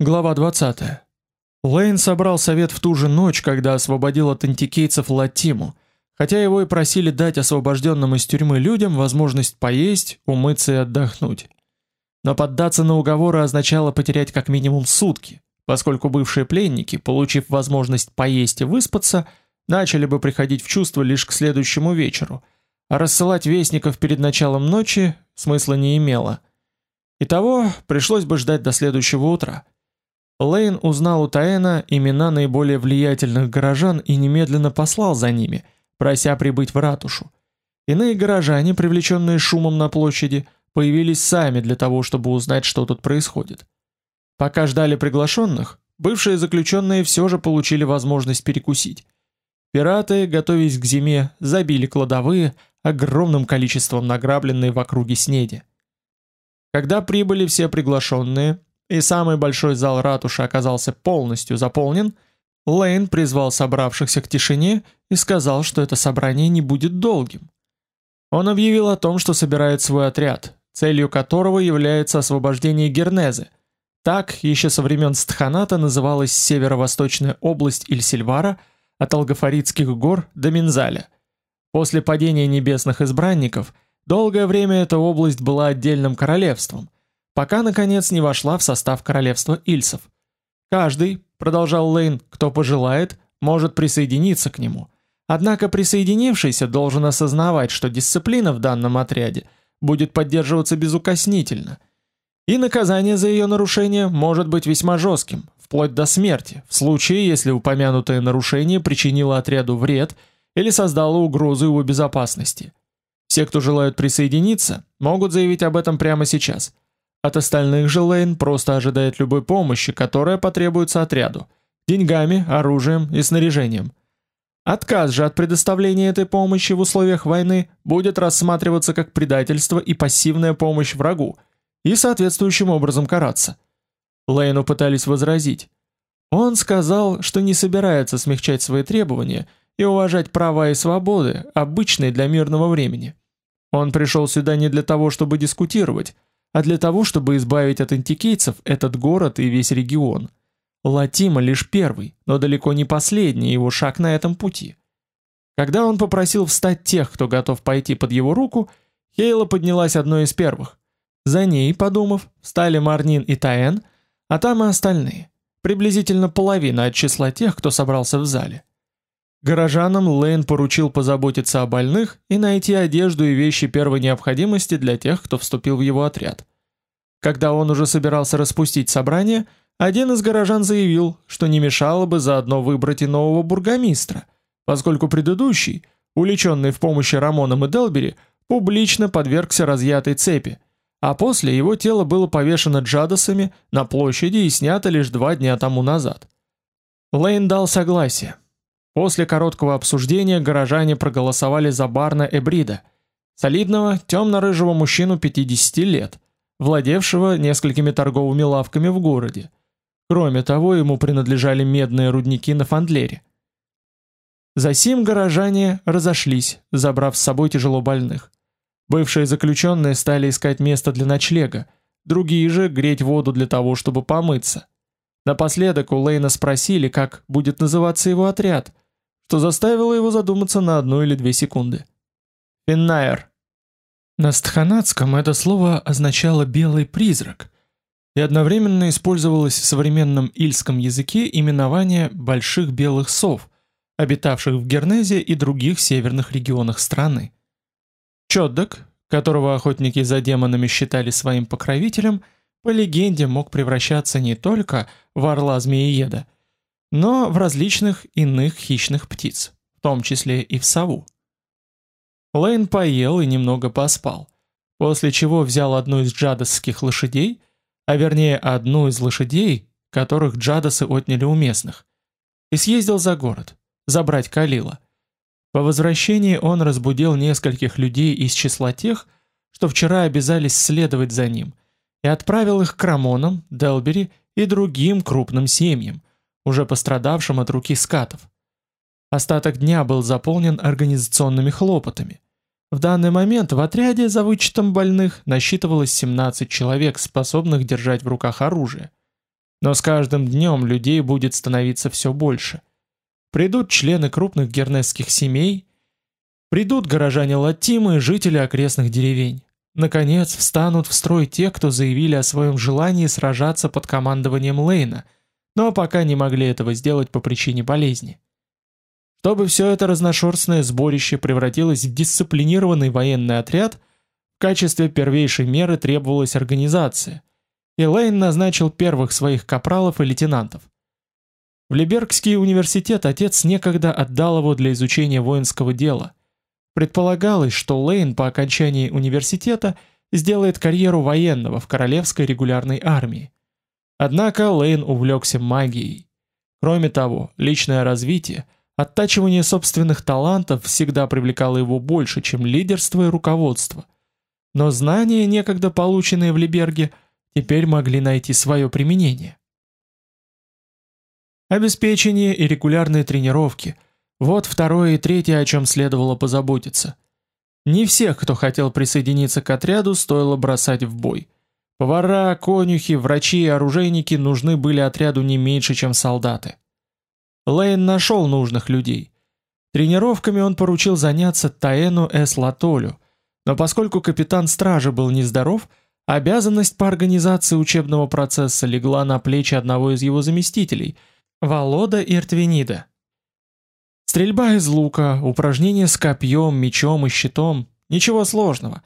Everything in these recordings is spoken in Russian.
Глава 20. Лейн собрал совет в ту же ночь, когда освободил от антикейцев Латиму, хотя его и просили дать освобожденным из тюрьмы людям возможность поесть, умыться и отдохнуть. Но поддаться на уговоры означало потерять как минимум сутки, поскольку бывшие пленники, получив возможность поесть и выспаться, начали бы приходить в чувство лишь к следующему вечеру, а рассылать вестников перед началом ночи смысла не имело. Итого пришлось бы ждать до следующего утра. Лейн узнал у Таэна имена наиболее влиятельных горожан и немедленно послал за ними, прося прибыть в ратушу. Иные горожане, привлеченные шумом на площади, появились сами для того, чтобы узнать, что тут происходит. Пока ждали приглашенных, бывшие заключенные все же получили возможность перекусить. Пираты, готовясь к зиме, забили кладовые огромным количеством награбленной в округе снеди. Когда прибыли все приглашенные, и самый большой зал ратуши оказался полностью заполнен, Лейн призвал собравшихся к тишине и сказал, что это собрание не будет долгим. Он объявил о том, что собирает свой отряд, целью которого является освобождение Гернезы. Так еще со времен Стханата называлась северо-восточная область Ильсильвара от Алгафаритских гор до Минзаля. После падения небесных избранников долгое время эта область была отдельным королевством – пока наконец не вошла в состав королевства Ильсов. Каждый, продолжал Лейн, кто пожелает, может присоединиться к нему. Однако присоединившийся должен осознавать, что дисциплина в данном отряде будет поддерживаться безукоснительно, и наказание за ее нарушение может быть весьма жестким, вплоть до смерти, в случае, если упомянутое нарушение причинило отряду вред или создало угрозу его безопасности. Все, кто желают присоединиться, могут заявить об этом прямо сейчас – от остальных же Лейн просто ожидает любой помощи, которая потребуется отряду, деньгами, оружием и снаряжением. Отказ же от предоставления этой помощи в условиях войны будет рассматриваться как предательство и пассивная помощь врагу, и соответствующим образом караться. Лейну пытались возразить. Он сказал, что не собирается смягчать свои требования и уважать права и свободы, обычные для мирного времени. Он пришел сюда не для того, чтобы дискутировать, а для того, чтобы избавить от антикейцев этот город и весь регион. Латима лишь первый, но далеко не последний его шаг на этом пути. Когда он попросил встать тех, кто готов пойти под его руку, Хейла поднялась одной из первых. За ней, подумав, встали Марнин и Таэн, а там и остальные, приблизительно половина от числа тех, кто собрался в зале. Горожанам Лейн поручил позаботиться о больных и найти одежду и вещи первой необходимости для тех, кто вступил в его отряд. Когда он уже собирался распустить собрание, один из горожан заявил, что не мешало бы заодно выбрать и нового бургомистра, поскольку предыдущий, уличенный в помощи Рамонам и Делбери, публично подвергся разъятой цепи, а после его тело было повешено джадосами на площади и снято лишь два дня тому назад. Лейн дал согласие. После короткого обсуждения горожане проголосовали за Барна Эбрида, солидного, темно-рыжего мужчину 50 лет, владевшего несколькими торговыми лавками в городе. Кроме того, ему принадлежали медные рудники на Фандлере. Засим горожане разошлись, забрав с собой тяжело больных. Бывшие заключенные стали искать место для ночлега, другие же греть воду для того, чтобы помыться. Напоследок у Лейна спросили, как будет называться его отряд, что заставило его задуматься на одну или две секунды. Финнайр. На стханатском это слово означало «белый призрак», и одновременно использовалось в современном ильском языке именование больших белых сов, обитавших в Гернезе и других северных регионах страны. Чоддок, которого охотники за демонами считали своим покровителем, по легенде мог превращаться не только в орла-змеееда, но в различных иных хищных птиц, в том числе и в сову. Лейн поел и немного поспал, после чего взял одну из джадосских лошадей, а вернее одну из лошадей, которых джадосы отняли у местных, и съездил за город, забрать Калила. По возвращении он разбудил нескольких людей из числа тех, что вчера обязались следовать за ним, и отправил их к Рамонам, Делбери и другим крупным семьям, уже пострадавшим от руки скатов. Остаток дня был заполнен организационными хлопотами. В данный момент в отряде за вычетом больных насчитывалось 17 человек, способных держать в руках оружие. Но с каждым днем людей будет становиться все больше. Придут члены крупных гернесских семей, придут горожане Латимы и жители окрестных деревень. Наконец, встанут в строй те, кто заявили о своем желании сражаться под командованием Лейна, но пока не могли этого сделать по причине болезни. Чтобы все это разношерстное сборище превратилось в дисциплинированный военный отряд, в качестве первейшей меры требовалась организация, и Лейн назначил первых своих капралов и лейтенантов. В Либергский университет отец некогда отдал его для изучения воинского дела. Предполагалось, что Лейн по окончании университета сделает карьеру военного в королевской регулярной армии. Однако Лейн увлекся магией. Кроме того, личное развитие – Оттачивание собственных талантов всегда привлекало его больше, чем лидерство и руководство. Но знания, некогда полученные в Либерге, теперь могли найти свое применение. Обеспечение и регулярные тренировки – вот второе и третье, о чем следовало позаботиться. Не всех, кто хотел присоединиться к отряду, стоило бросать в бой. Повара, конюхи, врачи и оружейники нужны были отряду не меньше, чем солдаты. Лейн нашел нужных людей. Тренировками он поручил заняться Таэну Эс Латолю, но поскольку капитан стражи был нездоров, обязанность по организации учебного процесса легла на плечи одного из его заместителей, Волода Иртвенида. Стрельба из лука, упражнения с копьем, мечом и щитом – ничего сложного.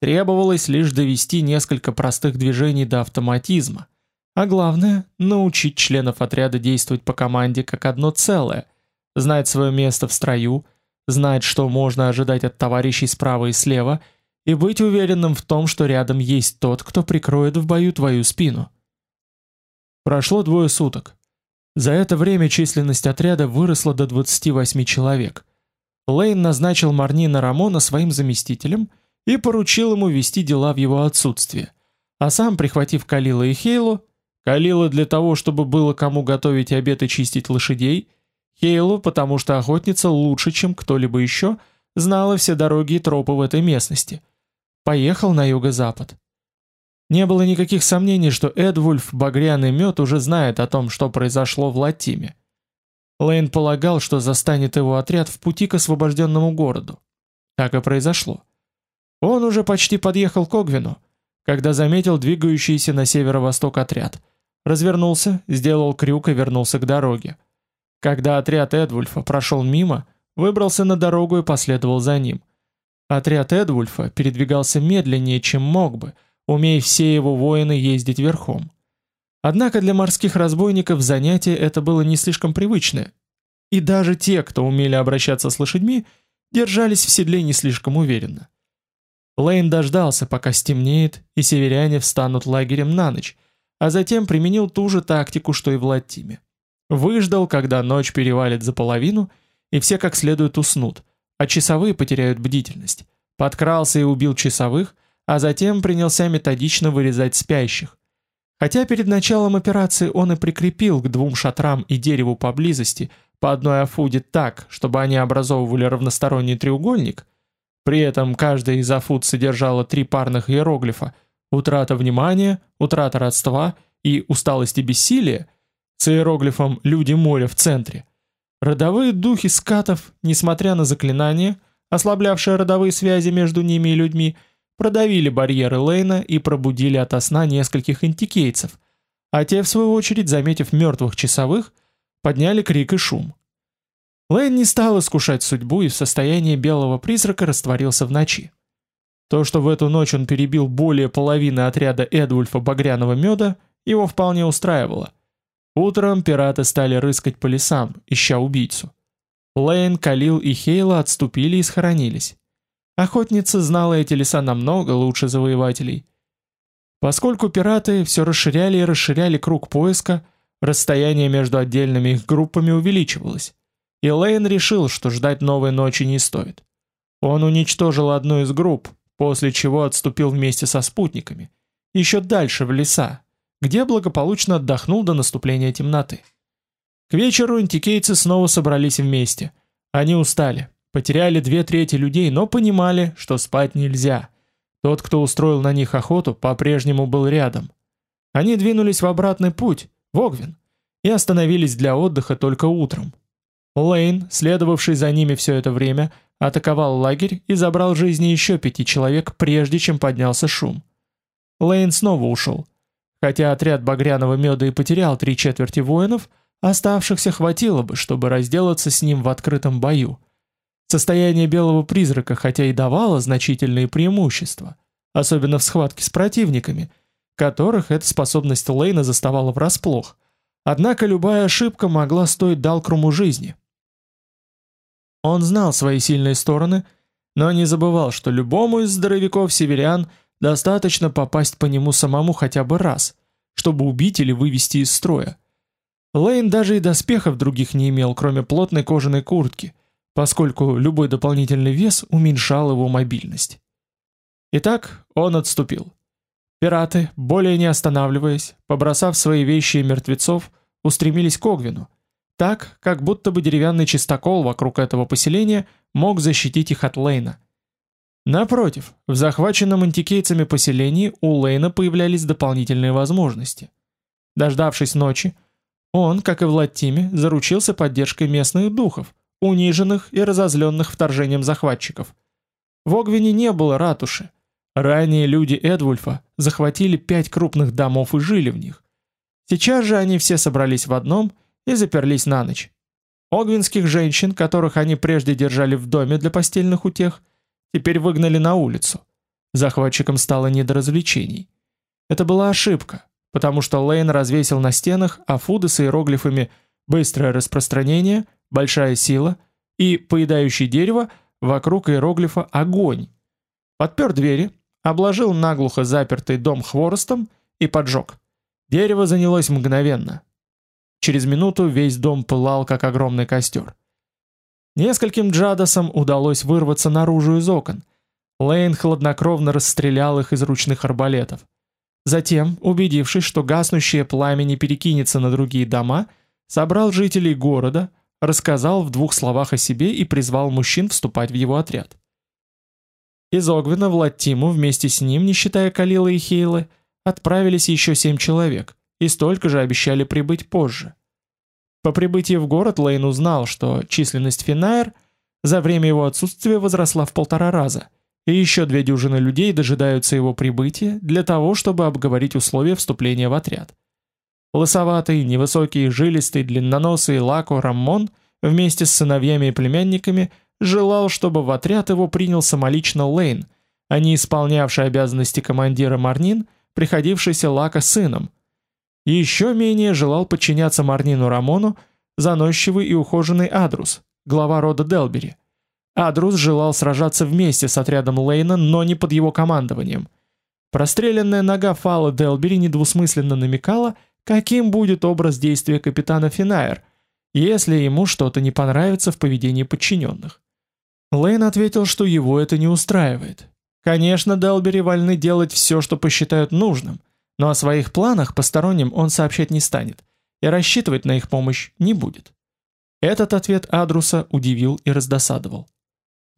Требовалось лишь довести несколько простых движений до автоматизма – а главное, научить членов отряда действовать по команде как одно целое, знать свое место в строю, знать, что можно ожидать от товарищей справа и слева, и быть уверенным в том, что рядом есть тот, кто прикроет в бою твою спину. Прошло двое суток. За это время численность отряда выросла до 28 человек. Лейн назначил Марнина Рамона своим заместителем и поручил ему вести дела в его отсутствие, а сам, прихватив Калила и Хейлу, Калила для того, чтобы было кому готовить обед и чистить лошадей, Хейлу, потому что охотница лучше, чем кто-либо еще, знала все дороги и тропы в этой местности. Поехал на юго-запад. Не было никаких сомнений, что Эдвульф Багряный Мед уже знает о том, что произошло в Латиме. Лейн полагал, что застанет его отряд в пути к освобожденному городу. Так и произошло. Он уже почти подъехал к Огвину, когда заметил двигающийся на северо-восток отряд – развернулся, сделал крюк и вернулся к дороге. Когда отряд Эдвульфа прошел мимо, выбрался на дорогу и последовал за ним. Отряд Эдвульфа передвигался медленнее, чем мог бы, умея все его воины ездить верхом. Однако для морских разбойников занятие это было не слишком привычное, и даже те, кто умели обращаться с лошадьми, держались в седле не слишком уверенно. Лейн дождался, пока стемнеет, и северяне встанут лагерем на ночь, а затем применил ту же тактику, что и в Латиме. Выждал, когда ночь перевалит за половину, и все как следует уснут, а часовые потеряют бдительность. Подкрался и убил часовых, а затем принялся методично вырезать спящих. Хотя перед началом операции он и прикрепил к двум шатрам и дереву поблизости по одной афуде так, чтобы они образовывали равносторонний треугольник, при этом каждая из афуд содержала три парных иероглифа – утрата внимания, утрата родства и усталость и бессилие с иероглифом «Люди моря» в центре, родовые духи скатов, несмотря на заклинания, ослаблявшие родовые связи между ними и людьми, продавили барьеры Лейна и пробудили ото сна нескольких интикейцев, а те, в свою очередь, заметив мертвых часовых, подняли крик и шум. Лейн не стал искушать судьбу и в состоянии белого призрака растворился в ночи. То, что в эту ночь он перебил более половины отряда Эдвульфа Багряного Меда, его вполне устраивало. Утром пираты стали рыскать по лесам, ища убийцу. Лейн, Калил и Хейла отступили и схоронились. Охотница знала эти леса намного лучше завоевателей. Поскольку пираты все расширяли и расширяли круг поиска, расстояние между отдельными их группами увеличивалось, и Лейн решил, что ждать новой ночи не стоит. Он уничтожил одну из групп, после чего отступил вместе со спутниками, еще дальше в леса, где благополучно отдохнул до наступления темноты. К вечеру антикейцы снова собрались вместе. Они устали, потеряли две трети людей, но понимали, что спать нельзя. Тот, кто устроил на них охоту, по-прежнему был рядом. Они двинулись в обратный путь, в Огвин, и остановились для отдыха только утром. Лейн, следовавший за ними все это время, атаковал лагерь и забрал жизни еще пяти человек, прежде чем поднялся шум. Лейн снова ушел. Хотя отряд багряного меда и потерял три четверти воинов, оставшихся хватило бы, чтобы разделаться с ним в открытом бою. Состояние белого призрака хотя и давало значительные преимущества, особенно в схватке с противниками, которых эта способность Лейна заставала врасплох, однако любая ошибка могла стоить Далкруму жизни. Он знал свои сильные стороны, но не забывал, что любому из здоровяков-северян достаточно попасть по нему самому хотя бы раз, чтобы убить или вывести из строя. Лейн даже и доспехов других не имел, кроме плотной кожаной куртки, поскольку любой дополнительный вес уменьшал его мобильность. Итак, он отступил. Пираты, более не останавливаясь, побросав свои вещи и мертвецов, устремились к Огвину, так, как будто бы деревянный чистокол вокруг этого поселения мог защитить их от Лейна. Напротив, в захваченном антикейцами поселении у Лейна появлялись дополнительные возможности. Дождавшись ночи, он, как и в Латтиме, заручился поддержкой местных духов, униженных и разозленных вторжением захватчиков. В Огвине не было ратуши. Ранее люди Эдвульфа захватили пять крупных домов и жили в них. Сейчас же они все собрались в одном и заперлись на ночь. Огвинских женщин, которых они прежде держали в доме для постельных утех, теперь выгнали на улицу. Захватчикам стало не до развлечений. Это была ошибка, потому что Лейн развесил на стенах афуды с иероглифами «быстрое распространение», «большая сила» и «поедающий дерево» вокруг иероглифа «огонь». Подпер двери, обложил наглухо запертый дом хворостом и поджег. Дерево занялось мгновенно. Через минуту весь дом пылал, как огромный костер. Нескольким джадасам удалось вырваться наружу из окон. Лейн хладнокровно расстрелял их из ручных арбалетов. Затем, убедившись, что гаснущее пламя не перекинется на другие дома, собрал жителей города, рассказал в двух словах о себе и призвал мужчин вступать в его отряд. Из Огвина в Латтиму вместе с ним, не считая Калила и Хейлы, отправились еще семь человек, и столько же обещали прибыть позже. По прибытии в город Лейн узнал, что численность Финаер за время его отсутствия возросла в полтора раза – и еще две дюжины людей дожидаются его прибытия для того, чтобы обговорить условия вступления в отряд. Лысоватый, невысокий, жилистый, длинноносый Лако Раммон вместе с сыновьями и племянниками желал, чтобы в отряд его принял самолично Лейн, а не исполнявший обязанности командира Марнин, приходившийся Лако сыном. Еще менее желал подчиняться Марнину Рамону заносчивый и ухоженный Адрус, глава рода Делбери – Адрус желал сражаться вместе с отрядом Лейна, но не под его командованием. Простреленная нога Фала Делбери недвусмысленно намекала, каким будет образ действия капитана Финаер, если ему что-то не понравится в поведении подчиненных. Лейн ответил, что его это не устраивает. Конечно, Делбери вольны делать все, что посчитают нужным, но о своих планах посторонним он сообщать не станет, и рассчитывать на их помощь не будет. Этот ответ Адруса удивил и раздосадовал.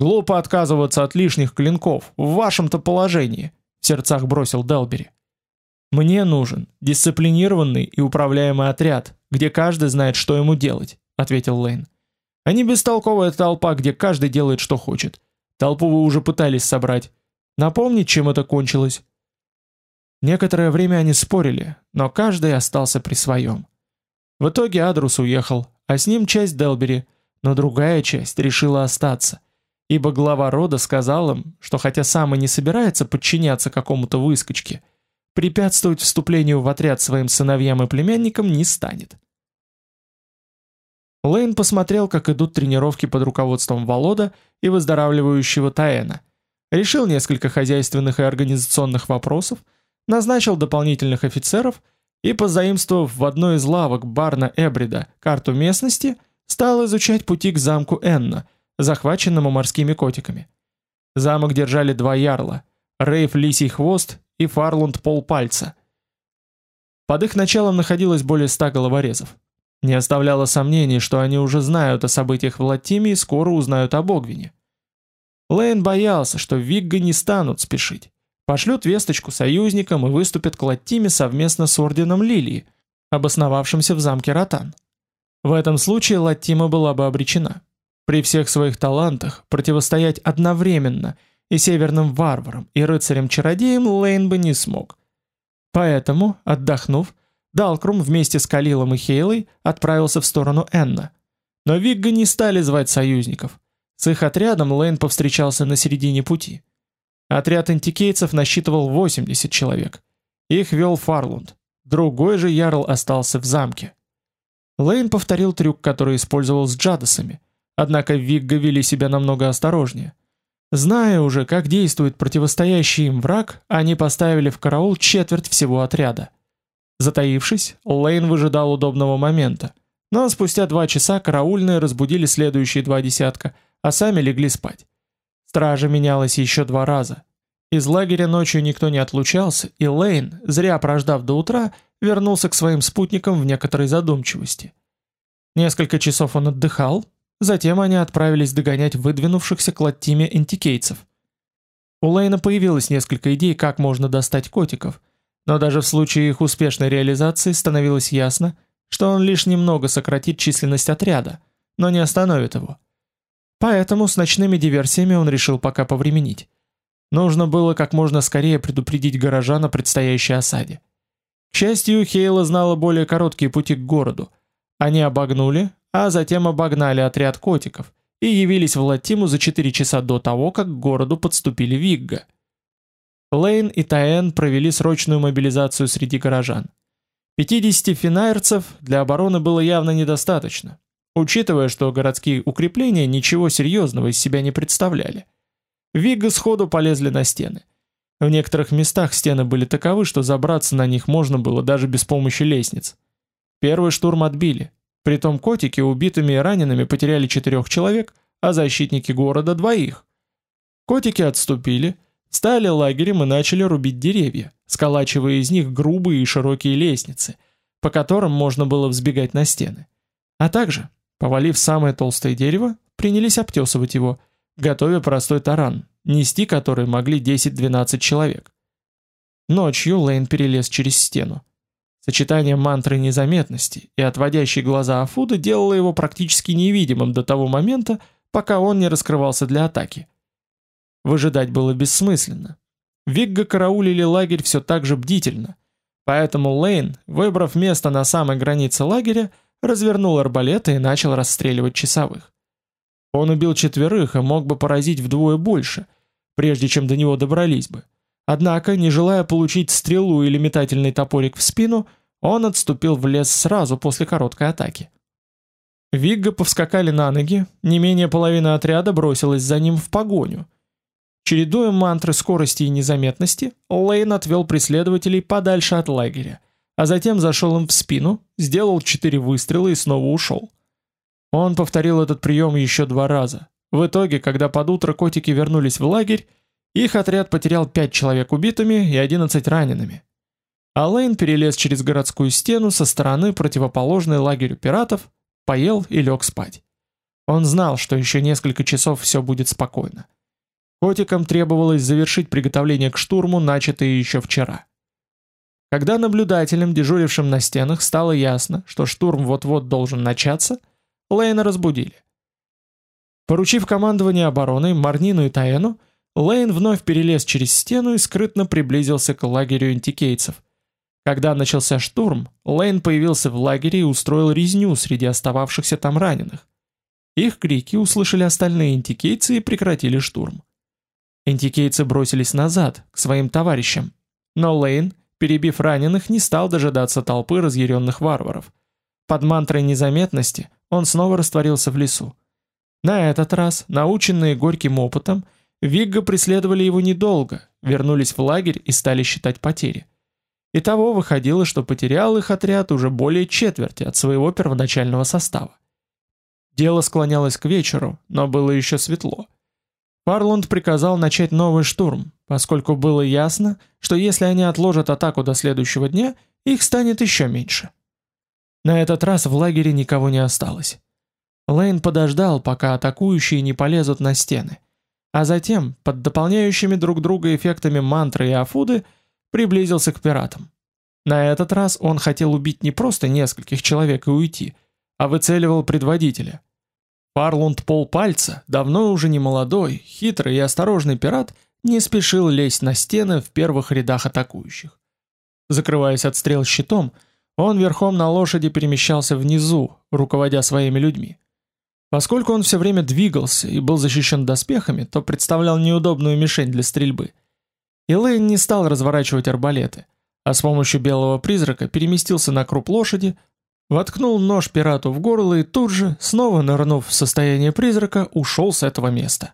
Глупо отказываться от лишних клинков в вашем-то положении, в сердцах бросил Делбери. Мне нужен дисциплинированный и управляемый отряд, где каждый знает, что ему делать, ответил Лейн. А не бестолковая толпа, где каждый делает, что хочет. Толпу вы уже пытались собрать. Напомнить, чем это кончилось? Некоторое время они спорили, но каждый остался при своем. В итоге Адрус уехал, а с ним часть Делбери, но другая часть решила остаться ибо глава рода сказал им, что хотя сам и не собирается подчиняться какому-то выскочке, препятствовать вступлению в отряд своим сыновьям и племянникам не станет. Лейн посмотрел, как идут тренировки под руководством Волода и выздоравливающего Таэна, решил несколько хозяйственных и организационных вопросов, назначил дополнительных офицеров и, позаимствовав в одной из лавок Барна Эбрида карту местности, стал изучать пути к замку Энна – захваченному морскими котиками. Замок держали два ярла: Рейф Лисий Хвост и Фарлунд Полпальца. Под их началом находилось более ста головорезов. Не оставляло сомнений, что они уже знают о событиях в Латиме и скоро узнают об Огвине. Лейн боялся, что Вигга не станут спешить. Пошлют весточку союзникам и выступят к Латиме совместно с Орденом Лилии, обосновавшимся в замке Ротан. В этом случае Латима была бы обречена. При всех своих талантах противостоять одновременно и северным варварам, и рыцарям-чародеям Лейн бы не смог. Поэтому, отдохнув, Далкрум вместе с Калилом и Хейлой отправился в сторону Энна. Но Вигга не стали звать союзников. С их отрядом Лейн повстречался на середине пути. Отряд антикейцев насчитывал 80 человек. Их вел Фарлунд. Другой же ярл остался в замке. Лейн повторил трюк, который использовал с Джадасами, однако Вигга вели себя намного осторожнее. Зная уже, как действует противостоящий им враг, они поставили в караул четверть всего отряда. Затаившись, Лейн выжидал удобного момента, но спустя два часа караульные разбудили следующие два десятка, а сами легли спать. Стража менялась еще два раза. Из лагеря ночью никто не отлучался, и Лейн, зря прождав до утра, вернулся к своим спутникам в некоторой задумчивости. Несколько часов он отдыхал, затем они отправились догонять выдвинувшихся к Латтиме антикейцев. У Лейна появилось несколько идей, как можно достать котиков, но даже в случае их успешной реализации становилось ясно, что он лишь немного сократит численность отряда, но не остановит его. Поэтому с ночными диверсиями он решил пока повременить. Нужно было как можно скорее предупредить горожан о предстоящей осаде. К счастью, Хейла знала более короткие пути к городу. Они обогнули, а затем обогнали отряд котиков и явились в Латиму за 4 часа до того, как к городу подступили Вигга. Лейн и Таэн провели срочную мобилизацию среди горожан. 50 финайрцев для обороны было явно недостаточно, учитывая, что городские укрепления ничего серьезного из себя не представляли. Вигга сходу полезли на стены. В некоторых местах стены были таковы, что забраться на них можно было даже без помощи лестниц. Первый штурм отбили. Притом котики убитыми и ранеными потеряли четырех человек, а защитники города двоих. Котики отступили, стали лагерем и начали рубить деревья, сколачивая из них грубые и широкие лестницы, по которым можно было взбегать на стены. А также, повалив самое толстое дерево, принялись обтесывать его, готовя простой таран, нести который могли 10-12 человек. Ночью Лейн перелез через стену. Сочетание мантры незаметности и отводящей глаза Афуда делало его практически невидимым до того момента, пока он не раскрывался для атаки. Выжидать было бессмысленно. Вигга караулили лагерь все так же бдительно, поэтому Лейн, выбрав место на самой границе лагеря, развернул арбалеты и начал расстреливать часовых. Он убил четверых и мог бы поразить вдвое больше – прежде чем до него добрались бы. Однако, не желая получить стрелу или метательный топорик в спину, он отступил в лес сразу после короткой атаки. Вигга повскакали на ноги, не менее половины отряда бросилась за ним в погоню. Чередуя мантры скорости и незаметности, Лейн отвел преследователей подальше от лагеря, а затем зашел им в спину, сделал четыре выстрела и снова ушел. Он повторил этот прием еще два раза, в итоге, когда под утро котики вернулись в лагерь, их отряд потерял 5 человек убитыми и 11 ранеными. А Лейн перелез через городскую стену со стороны противоположной лагерю пиратов, поел и лег спать. Он знал, что еще несколько часов все будет спокойно. Котикам требовалось завершить приготовление к штурму, начатое еще вчера. Когда наблюдателям, дежурившим на стенах, стало ясно, что штурм вот-вот должен начаться, Лейна разбудили. Поручив командование обороной Марнину и Таэну, Лейн вновь перелез через стену и скрытно приблизился к лагерю антикейцев. Когда начался штурм, Лейн появился в лагере и устроил резню среди остававшихся там раненых. Их крики услышали остальные антикейцы и прекратили штурм. Антикейцы бросились назад, к своим товарищам, но Лейн, перебив раненых, не стал дожидаться толпы разъяренных варваров. Под мантрой незаметности он снова растворился в лесу. На этот раз, наученные горьким опытом, Вигга преследовали его недолго, вернулись в лагерь и стали считать потери. Итого выходило, что потерял их отряд уже более четверти от своего первоначального состава. Дело склонялось к вечеру, но было еще светло. Фарланд приказал начать новый штурм, поскольку было ясно, что если они отложат атаку до следующего дня, их станет еще меньше. На этот раз в лагере никого не осталось. Лейн подождал, пока атакующие не полезут на стены, а затем, под дополняющими друг друга эффектами мантры и афуды, приблизился к пиратам. На этот раз он хотел убить не просто нескольких человек и уйти, а выцеливал предводителя. Фарлунд Полпальца, давно уже не молодой, хитрый и осторожный пират, не спешил лезть на стены в первых рядах атакующих. Закрываясь от стрел щитом, он верхом на лошади перемещался внизу, руководя своими людьми. Поскольку он все время двигался и был защищен доспехами, то представлял неудобную мишень для стрельбы. И Лейн не стал разворачивать арбалеты, а с помощью белого призрака переместился на круп лошади, воткнул нож пирату в горло и тут же, снова нырнув в состояние призрака, ушел с этого места.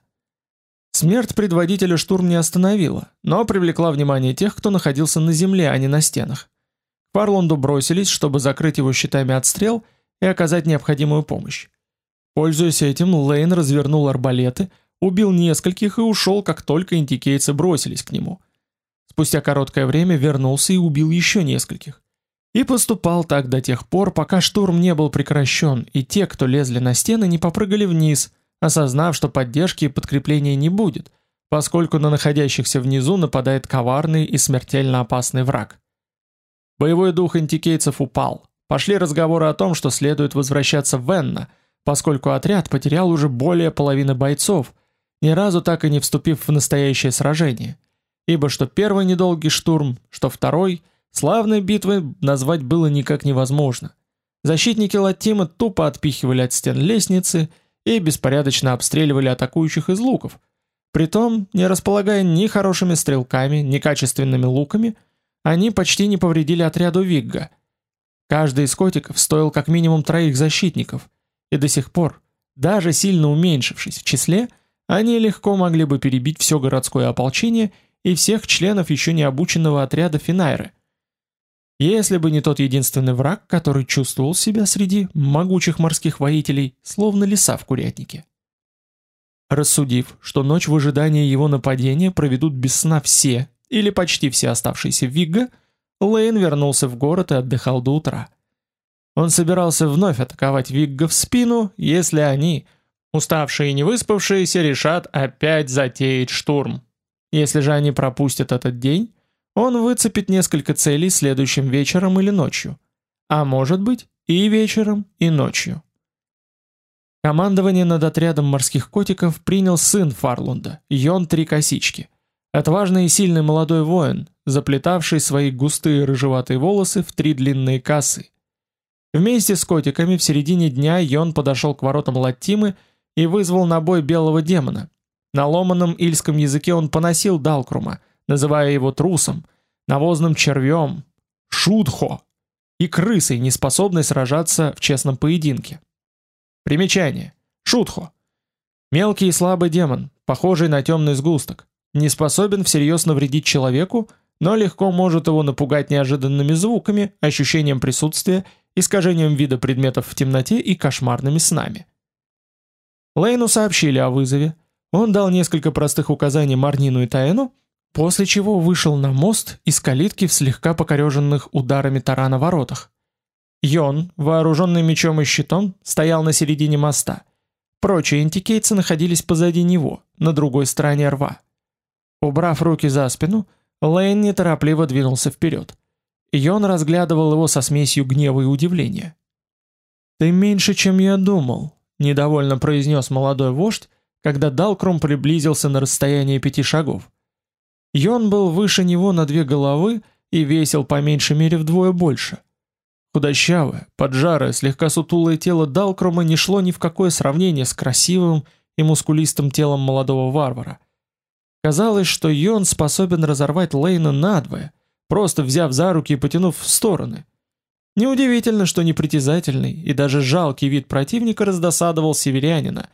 Смерть предводителя штурм не остановила, но привлекла внимание тех, кто находился на земле, а не на стенах. К Фарлонду бросились, чтобы закрыть его щитами от стрел и оказать необходимую помощь. Пользуясь этим, Лейн развернул арбалеты, убил нескольких и ушел, как только интикейцы бросились к нему. Спустя короткое время вернулся и убил еще нескольких. И поступал так до тех пор, пока штурм не был прекращен, и те, кто лезли на стены, не попрыгали вниз, осознав, что поддержки и подкрепления не будет, поскольку на находящихся внизу нападает коварный и смертельно опасный враг. Боевой дух антикейцев упал. Пошли разговоры о том, что следует возвращаться в Венна – поскольку отряд потерял уже более половины бойцов, ни разу так и не вступив в настоящее сражение. Ибо что первый недолгий штурм, что второй, славной битвой назвать было никак невозможно. Защитники Латима тупо отпихивали от стен лестницы и беспорядочно обстреливали атакующих из луков. Притом, не располагая ни хорошими стрелками, ни качественными луками, они почти не повредили отряду Вигга. Каждый из котиков стоил как минимум троих защитников, и до сих пор, даже сильно уменьшившись в числе, они легко могли бы перебить все городское ополчение и всех членов еще не обученного отряда Финайры. Если бы не тот единственный враг, который чувствовал себя среди могучих морских воителей, словно лиса в курятнике. Рассудив, что ночь в ожидании его нападения проведут без сна все, или почти все оставшиеся в Вигга, Лейн вернулся в город и отдыхал до утра. Он собирался вновь атаковать Вигга в спину, если они, уставшие и не выспавшиеся, решат опять затеять штурм. Если же они пропустят этот день, он выцепит несколько целей следующим вечером или ночью. А может быть, и вечером, и ночью. Командование над отрядом морских котиков принял сын Фарлунда, Йон Три Косички. Отважный и сильный молодой воин, заплетавший свои густые рыжеватые волосы в три длинные косы, Вместе с котиками в середине дня Йон подошел к воротам Латтимы и вызвал на бой белого демона. На ломаном ильском языке он поносил Далкрума, называя его трусом, навозным червем, шудхо и крысой, неспособной сражаться в честном поединке. Примечание. Шудхо. Мелкий и слабый демон, похожий на темный сгусток, не способен всерьез навредить человеку, но легко может его напугать неожиданными звуками, ощущением присутствия искажением вида предметов в темноте и кошмарными снами. Лейну сообщили о вызове. Он дал несколько простых указаний Марнину и Таэну, после чего вышел на мост из калитки в слегка покореженных ударами тарана воротах. Йон, вооруженный мечом и щитом, стоял на середине моста. Прочие антикейцы находились позади него, на другой стороне рва. Убрав руки за спину, Лейн неторопливо двинулся вперед и он разглядывал его со смесью гнева и удивления. «Ты меньше, чем я думал», — недовольно произнес молодой вождь, когда Далкрум приблизился на расстояние пяти шагов. Йон был выше него на две головы и весил по меньшей мере вдвое больше. Худощавое, поджарое, слегка сутулое тело Далкрума не шло ни в какое сравнение с красивым и мускулистым телом молодого варвара. Казалось, что Йон способен разорвать Лейна надвое — просто взяв за руки и потянув в стороны. Неудивительно, что непритязательный и даже жалкий вид противника раздосадовал северянина,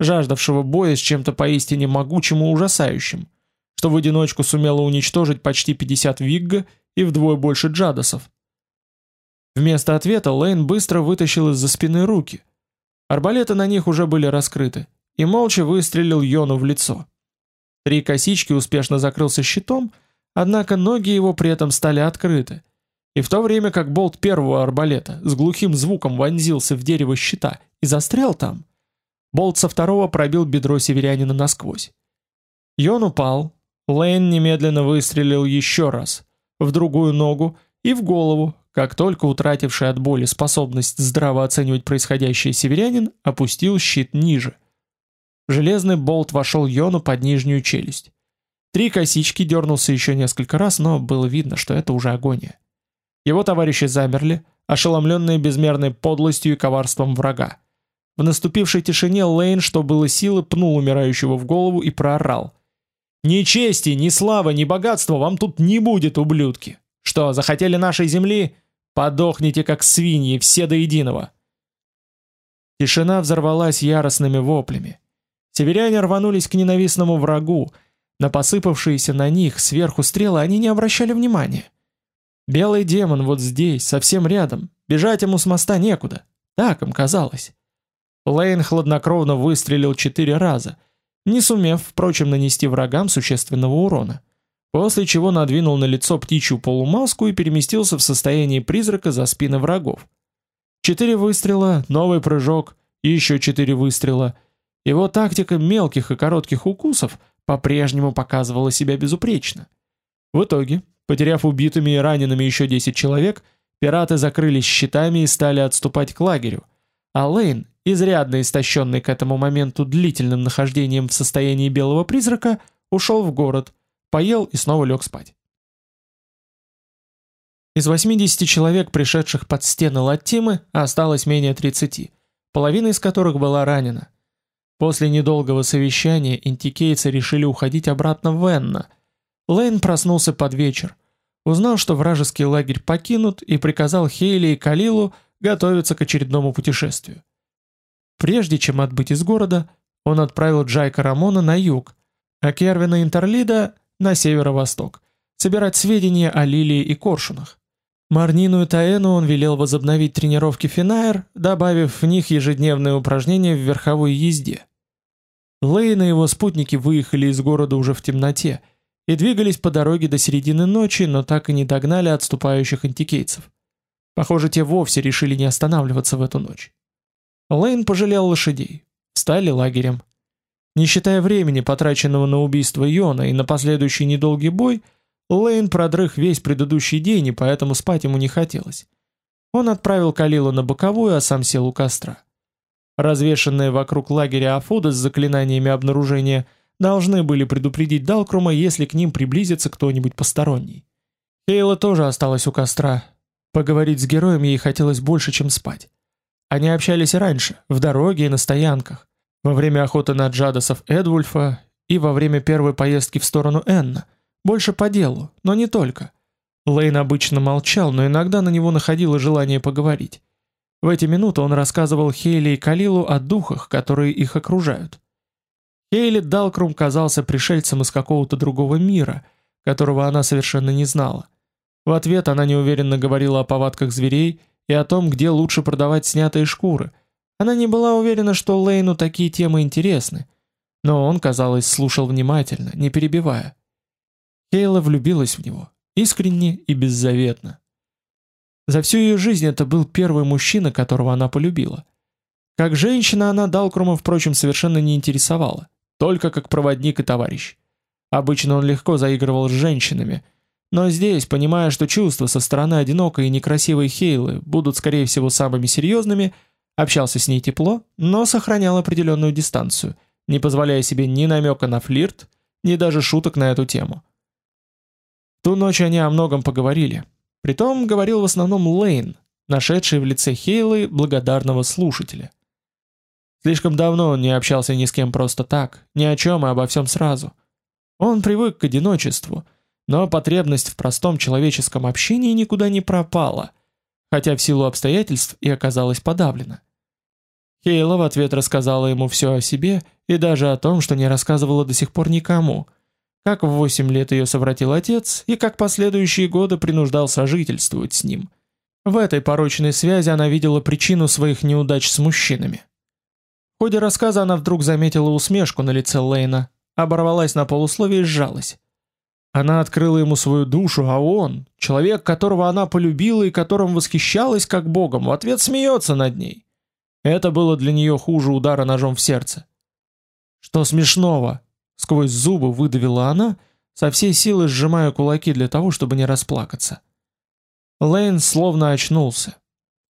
жаждавшего боя с чем-то поистине могучим и ужасающим, что в одиночку сумело уничтожить почти 50 вигга и вдвое больше джадосов. Вместо ответа Лейн быстро вытащил из-за спины руки. Арбалеты на них уже были раскрыты, и молча выстрелил Йону в лицо. Три косички успешно закрылся щитом, Однако ноги его при этом стали открыты. И в то время как болт первого арбалета с глухим звуком вонзился в дерево щита и застрял там, болт со второго пробил бедро северянина насквозь. Йон упал, Лейн немедленно выстрелил еще раз, в другую ногу, и в голову, как только утративший от боли способность здраво оценивать происходящее северянин опустил щит ниже. Железный болт вошел Йону под нижнюю челюсть. Три косички дернулся еще несколько раз, но было видно, что это уже агония. Его товарищи замерли, ошеломленные безмерной подлостью и коварством врага. В наступившей тишине Лейн, что было силы, пнул умирающего в голову и проорал. «Ни чести, ни славы, ни богатства вам тут не будет, ублюдки! Что, захотели нашей земли? Подохните, как свиньи, все до единого!» Тишина взорвалась яростными воплями. Северяне рванулись к ненавистному врагу, на посыпавшиеся на них сверху стрелы они не обращали внимания. Белый демон вот здесь, совсем рядом, бежать ему с моста некуда, так им казалось. Лейн хладнокровно выстрелил четыре раза, не сумев, впрочем, нанести врагам существенного урона, после чего надвинул на лицо птичью полумаску и переместился в состояние призрака за спины врагов. Четыре выстрела, новый прыжок, еще четыре выстрела. Его тактика мелких и коротких укусов – по-прежнему показывала себя безупречно. В итоге, потеряв убитыми и ранеными еще 10 человек, пираты закрылись щитами и стали отступать к лагерю, а Лейн, изрядно истощенный к этому моменту длительным нахождением в состоянии белого призрака, ушел в город, поел и снова лег спать. Из 80 человек, пришедших под стены Латтимы, осталось менее 30, половина из которых была ранена. После недолгого совещания интикейцы решили уходить обратно в Энна. Лейн проснулся под вечер. Узнал, что вражеский лагерь покинут, и приказал Хейли и Калилу готовиться к очередному путешествию. Прежде чем отбыть из города, он отправил Джайка Рамона на юг, а Кервина Интерлида на северо-восток, собирать сведения о Лилии и Коршунах. Марнину и Таэну он велел возобновить тренировки Финаер, добавив в них ежедневные упражнения в верховой езде. Лейн и его спутники выехали из города уже в темноте и двигались по дороге до середины ночи, но так и не догнали отступающих антикейцев. Похоже, те вовсе решили не останавливаться в эту ночь. Лейн пожалел лошадей. Встали лагерем. Не считая времени, потраченного на убийство Йона и на последующий недолгий бой, Лейн продрых весь предыдущий день, и поэтому спать ему не хотелось. Он отправил Калилу на боковую, а сам сел у костра. Развешенные вокруг лагеря Афуда с заклинаниями обнаружения должны были предупредить Далкрума, если к ним приблизится кто-нибудь посторонний. Хейла тоже осталась у костра. Поговорить с героем ей хотелось больше, чем спать. Они общались раньше, в дороге и на стоянках, во время охоты на джадосов Эдвульфа и во время первой поездки в сторону Энна – больше по делу, но не только. Лейн обычно молчал, но иногда на него находило желание поговорить. В эти минуты он рассказывал Хейли и Калилу о духах, которые их окружают. Хейли Далкрум казался пришельцем из какого-то другого мира, которого она совершенно не знала. В ответ она неуверенно говорила о повадках зверей и о том, где лучше продавать снятые шкуры. Она не была уверена, что Лейну такие темы интересны, но он, казалось, слушал внимательно, не перебивая. Кейла влюбилась в него, искренне и беззаветно. За всю ее жизнь это был первый мужчина, которого она полюбила. Как женщина она Далкрума, впрочем, совершенно не интересовала, только как проводник и товарищ. Обычно он легко заигрывал с женщинами, но здесь, понимая, что чувства со стороны одинокой и некрасивой Хейлы будут, скорее всего, самыми серьезными, общался с ней тепло, но сохранял определенную дистанцию, не позволяя себе ни намека на флирт, ни даже шуток на эту тему. Ту ночь они о многом поговорили. Притом говорил в основном Лейн, нашедший в лице Хейлы благодарного слушателя. Слишком давно он не общался ни с кем просто так, ни о чем и обо всем сразу. Он привык к одиночеству, но потребность в простом человеческом общении никуда не пропала, хотя в силу обстоятельств и оказалась подавлена. Хейла в ответ рассказала ему все о себе и даже о том, что не рассказывала до сих пор никому, как в 8 лет ее совратил отец и как последующие годы принуждал сожительствовать с ним. В этой порочной связи она видела причину своих неудач с мужчинами. В ходе рассказа она вдруг заметила усмешку на лице Лейна, оборвалась на полусловие и сжалась. Она открыла ему свою душу, а он, человек, которого она полюбила и которым восхищалась как богом, в ответ смеется над ней. Это было для нее хуже удара ножом в сердце. «Что смешного?» Сквозь зубы выдавила она, со всей силы сжимая кулаки для того, чтобы не расплакаться. Лейн словно очнулся.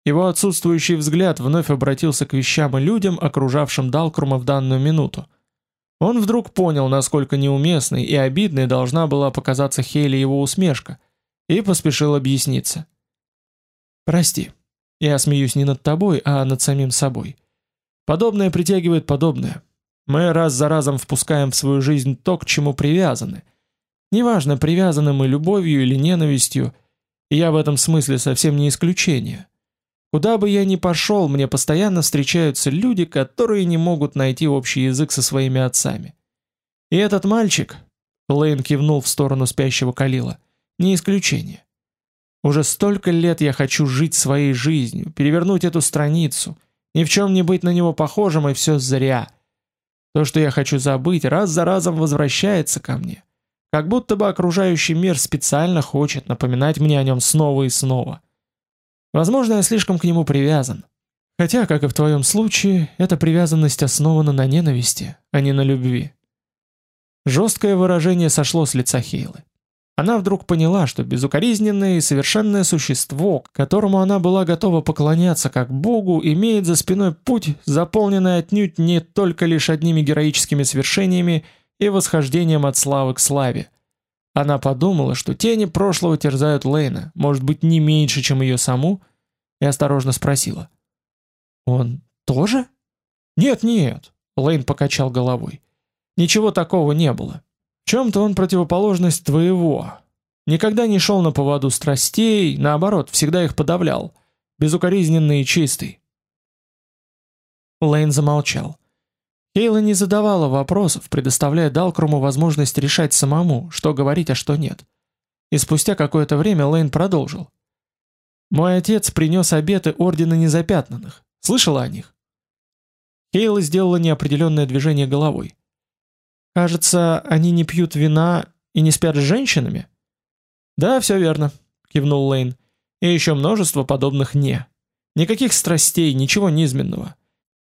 Его отсутствующий взгляд вновь обратился к вещам и людям, окружавшим Далкрума в данную минуту. Он вдруг понял, насколько неуместной и обидной должна была показаться Хейли его усмешка, и поспешил объясниться. «Прости, я смеюсь не над тобой, а над самим собой. Подобное притягивает подобное. Мы раз за разом впускаем в свою жизнь то, к чему привязаны. Неважно, привязаны мы любовью или ненавистью, я в этом смысле совсем не исключение. Куда бы я ни пошел, мне постоянно встречаются люди, которые не могут найти общий язык со своими отцами. И этот мальчик, Лейн кивнул в сторону спящего Калила, не исключение. Уже столько лет я хочу жить своей жизнью, перевернуть эту страницу, ни в чем не быть на него похожим, и все зря. То, что я хочу забыть, раз за разом возвращается ко мне. Как будто бы окружающий мир специально хочет напоминать мне о нем снова и снова. Возможно, я слишком к нему привязан. Хотя, как и в твоем случае, эта привязанность основана на ненависти, а не на любви. Жесткое выражение сошло с лица Хейлы. Она вдруг поняла, что безукоризненное и совершенное существо, которому она была готова поклоняться как Богу, имеет за спиной путь, заполненный отнюдь не только лишь одними героическими свершениями и восхождением от славы к славе. Она подумала, что тени прошлого терзают Лейна, может быть, не меньше, чем ее саму, и осторожно спросила. «Он тоже?» «Нет-нет», — Лейн покачал головой. «Ничего такого не было. В чем-то он противоположность твоего. Никогда не шел на поводу страстей, наоборот, всегда их подавлял. Безукоризненный и чистый. Лейн замолчал. Кейла не задавала вопросов, предоставляя Далкруму возможность решать самому, что говорить, а что нет. И спустя какое-то время Лейн продолжил. «Мой отец принес обеты Ордена Незапятнанных. Слышала о них?» Кейла сделала неопределенное движение головой. Кажется, они не пьют вина и не спят с женщинами? Да, все верно, кивнул Лейн. И еще множество подобных не. Никаких страстей, ничего низменного.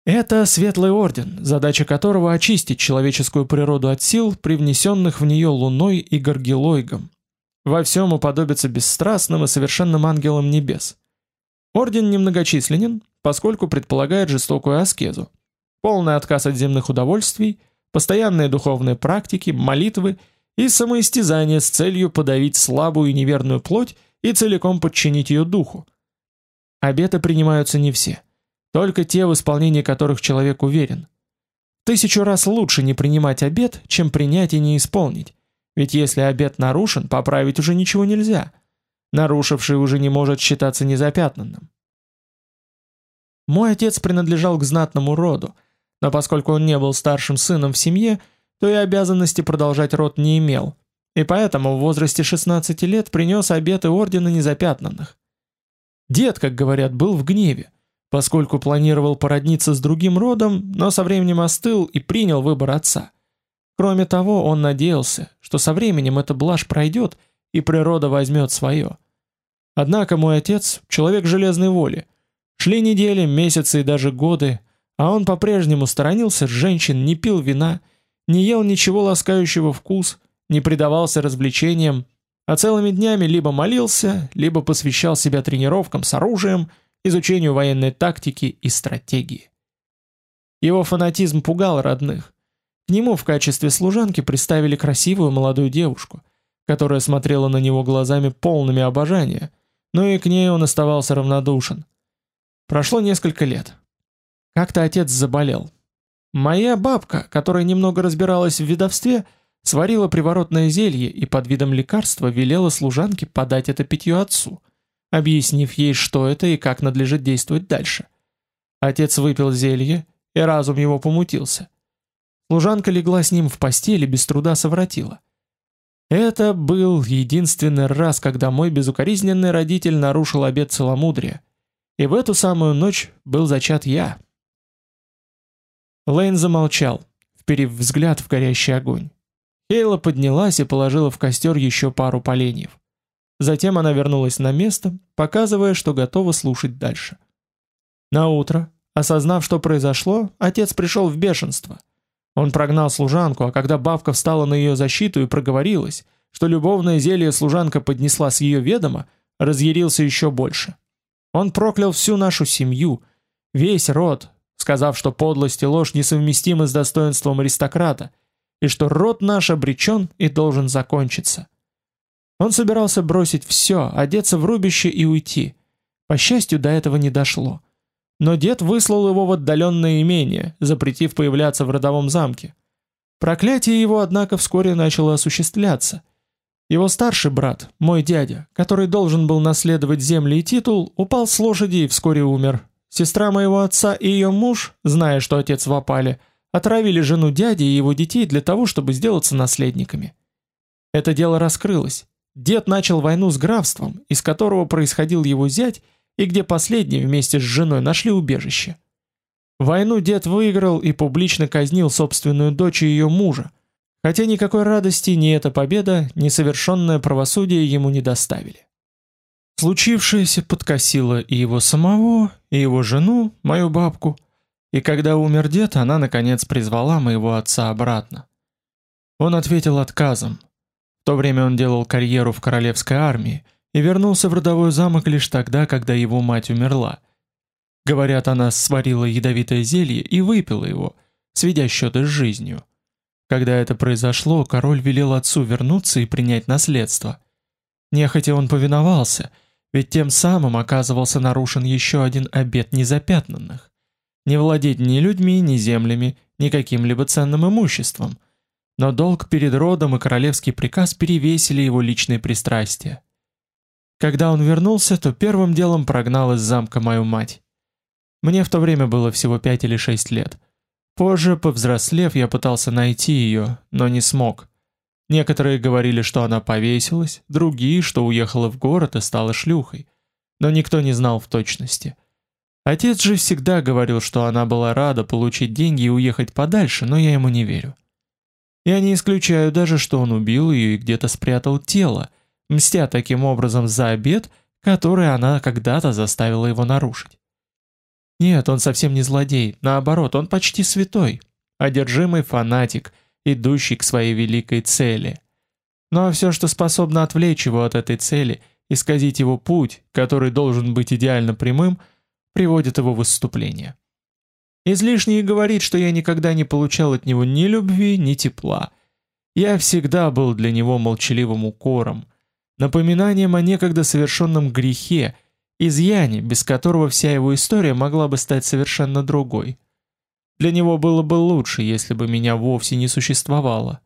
Это светлый орден, задача которого очистить человеческую природу от сил, привнесенных в нее луной и горгилойгом. Во всем уподобиться бесстрастным и совершенным ангелам небес. Орден немногочисленен, поскольку предполагает жестокую аскезу, полный отказ от земных удовольствий постоянные духовные практики, молитвы и самоистязание с целью подавить слабую и неверную плоть и целиком подчинить ее духу. Обеты принимаются не все, только те, в исполнении которых человек уверен. Тысячу раз лучше не принимать обет, чем принять и не исполнить, ведь если обет нарушен, поправить уже ничего нельзя. Нарушивший уже не может считаться незапятнанным. Мой отец принадлежал к знатному роду, но поскольку он не был старшим сыном в семье, то и обязанности продолжать род не имел, и поэтому в возрасте 16 лет принес обеты ордена незапятнанных. Дед, как говорят, был в гневе, поскольку планировал породниться с другим родом, но со временем остыл и принял выбор отца. Кроме того, он надеялся, что со временем эта блажь пройдет и природа возьмет свое. Однако мой отец — человек железной воли. Шли недели, месяцы и даже годы, а он по-прежнему сторонился женщин, не пил вина, не ел ничего ласкающего вкус, не предавался развлечениям, а целыми днями либо молился, либо посвящал себя тренировкам с оружием, изучению военной тактики и стратегии. Его фанатизм пугал родных. К нему в качестве служанки приставили красивую молодую девушку, которая смотрела на него глазами полными обожания, но и к ней он оставался равнодушен. Прошло несколько лет. Как-то отец заболел. Моя бабка, которая немного разбиралась в ведовстве, сварила приворотное зелье и под видом лекарства велела служанке подать это питье отцу, объяснив ей, что это и как надлежит действовать дальше. Отец выпил зелье, и разум его помутился. Служанка легла с ним в постели, без труда совратила. Это был единственный раз, когда мой безукоризненный родитель нарушил обет целомудрия. И в эту самую ночь был зачат я. Лейн замолчал, вперев взгляд в горящий огонь. Хейла поднялась и положила в костер еще пару поленьев. Затем она вернулась на место, показывая, что готова слушать дальше. На утро, осознав, что произошло, отец пришел в бешенство. Он прогнал служанку, а когда бабка встала на ее защиту и проговорилась, что любовное зелье служанка поднесла с ее ведома, разъярился еще больше. Он проклял всю нашу семью, весь род, сказав, что подлость и ложь несовместимы с достоинством аристократа, и что род наш обречен и должен закончиться. Он собирался бросить все, одеться в рубище и уйти. По счастью, до этого не дошло. Но дед выслал его в отдаленное имение, запретив появляться в родовом замке. Проклятие его, однако, вскоре начало осуществляться. Его старший брат, мой дядя, который должен был наследовать земли и титул, упал с лошади и вскоре умер. Сестра моего отца и ее муж, зная, что отец в опале, отравили жену дяди и его детей для того, чтобы сделаться наследниками. Это дело раскрылось. Дед начал войну с графством, из которого происходил его зять, и где последний вместе с женой нашли убежище. Войну дед выиграл и публично казнил собственную дочь и ее мужа, хотя никакой радости ни эта победа, ни совершенное правосудие ему не доставили. Случившееся подкосило и его самого, и его жену, мою бабку, и когда умер дед, она наконец призвала моего отца обратно. Он ответил отказом. То время он делал карьеру в королевской армии и вернулся в родовой замок лишь тогда, когда его мать умерла. Говорят, она сварила ядовитое зелье и выпила его, сведя счеты с жизнью. Когда это произошло, король велел отцу вернуться и принять наследство. Нехотя он повиновался — ведь тем самым оказывался нарушен еще один обет незапятнанных. Не владеть ни людьми, ни землями, ни каким-либо ценным имуществом. Но долг перед родом и королевский приказ перевесили его личные пристрастия. Когда он вернулся, то первым делом прогнал из замка мою мать. Мне в то время было всего пять или шесть лет. Позже, повзрослев, я пытался найти ее, но не смог. Некоторые говорили, что она повесилась, другие, что уехала в город и стала шлюхой. Но никто не знал в точности. Отец же всегда говорил, что она была рада получить деньги и уехать подальше, но я ему не верю. Я не исключаю даже, что он убил ее и где-то спрятал тело, мстя таким образом за обет, который она когда-то заставила его нарушить. Нет, он совсем не злодей, наоборот, он почти святой, одержимый фанатик – идущий к своей великой цели. А все, что способно отвлечь его от этой цели, исказить его путь, который должен быть идеально прямым, приводит его в выступление. Излишне говорить, что я никогда не получал от него ни любви, ни тепла. Я всегда был для него молчаливым укором, напоминанием о некогда совершенном грехе, изъяне, без которого вся его история могла бы стать совершенно другой. Для него было бы лучше, если бы меня вовсе не существовало.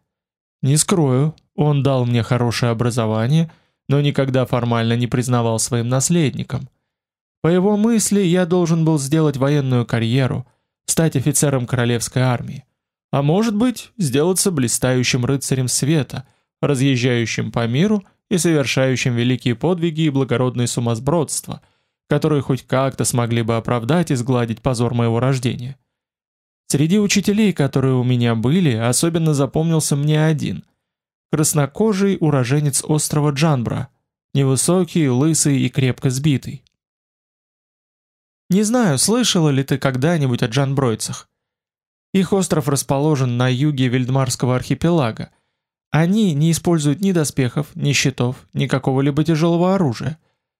Не скрою, он дал мне хорошее образование, но никогда формально не признавал своим наследником. По его мысли, я должен был сделать военную карьеру, стать офицером королевской армии, а может быть, сделаться блистающим рыцарем света, разъезжающим по миру и совершающим великие подвиги и благородные сумасбродства, которые хоть как-то смогли бы оправдать и сгладить позор моего рождения. Среди учителей, которые у меня были, особенно запомнился мне один. Краснокожий уроженец острова Джанбра, невысокий, лысый и крепко сбитый. Не знаю, слышала ли ты когда-нибудь о джанбройцах. Их остров расположен на юге Вильдмарского архипелага. Они не используют ни доспехов, ни щитов, ни какого-либо тяжелого оружия.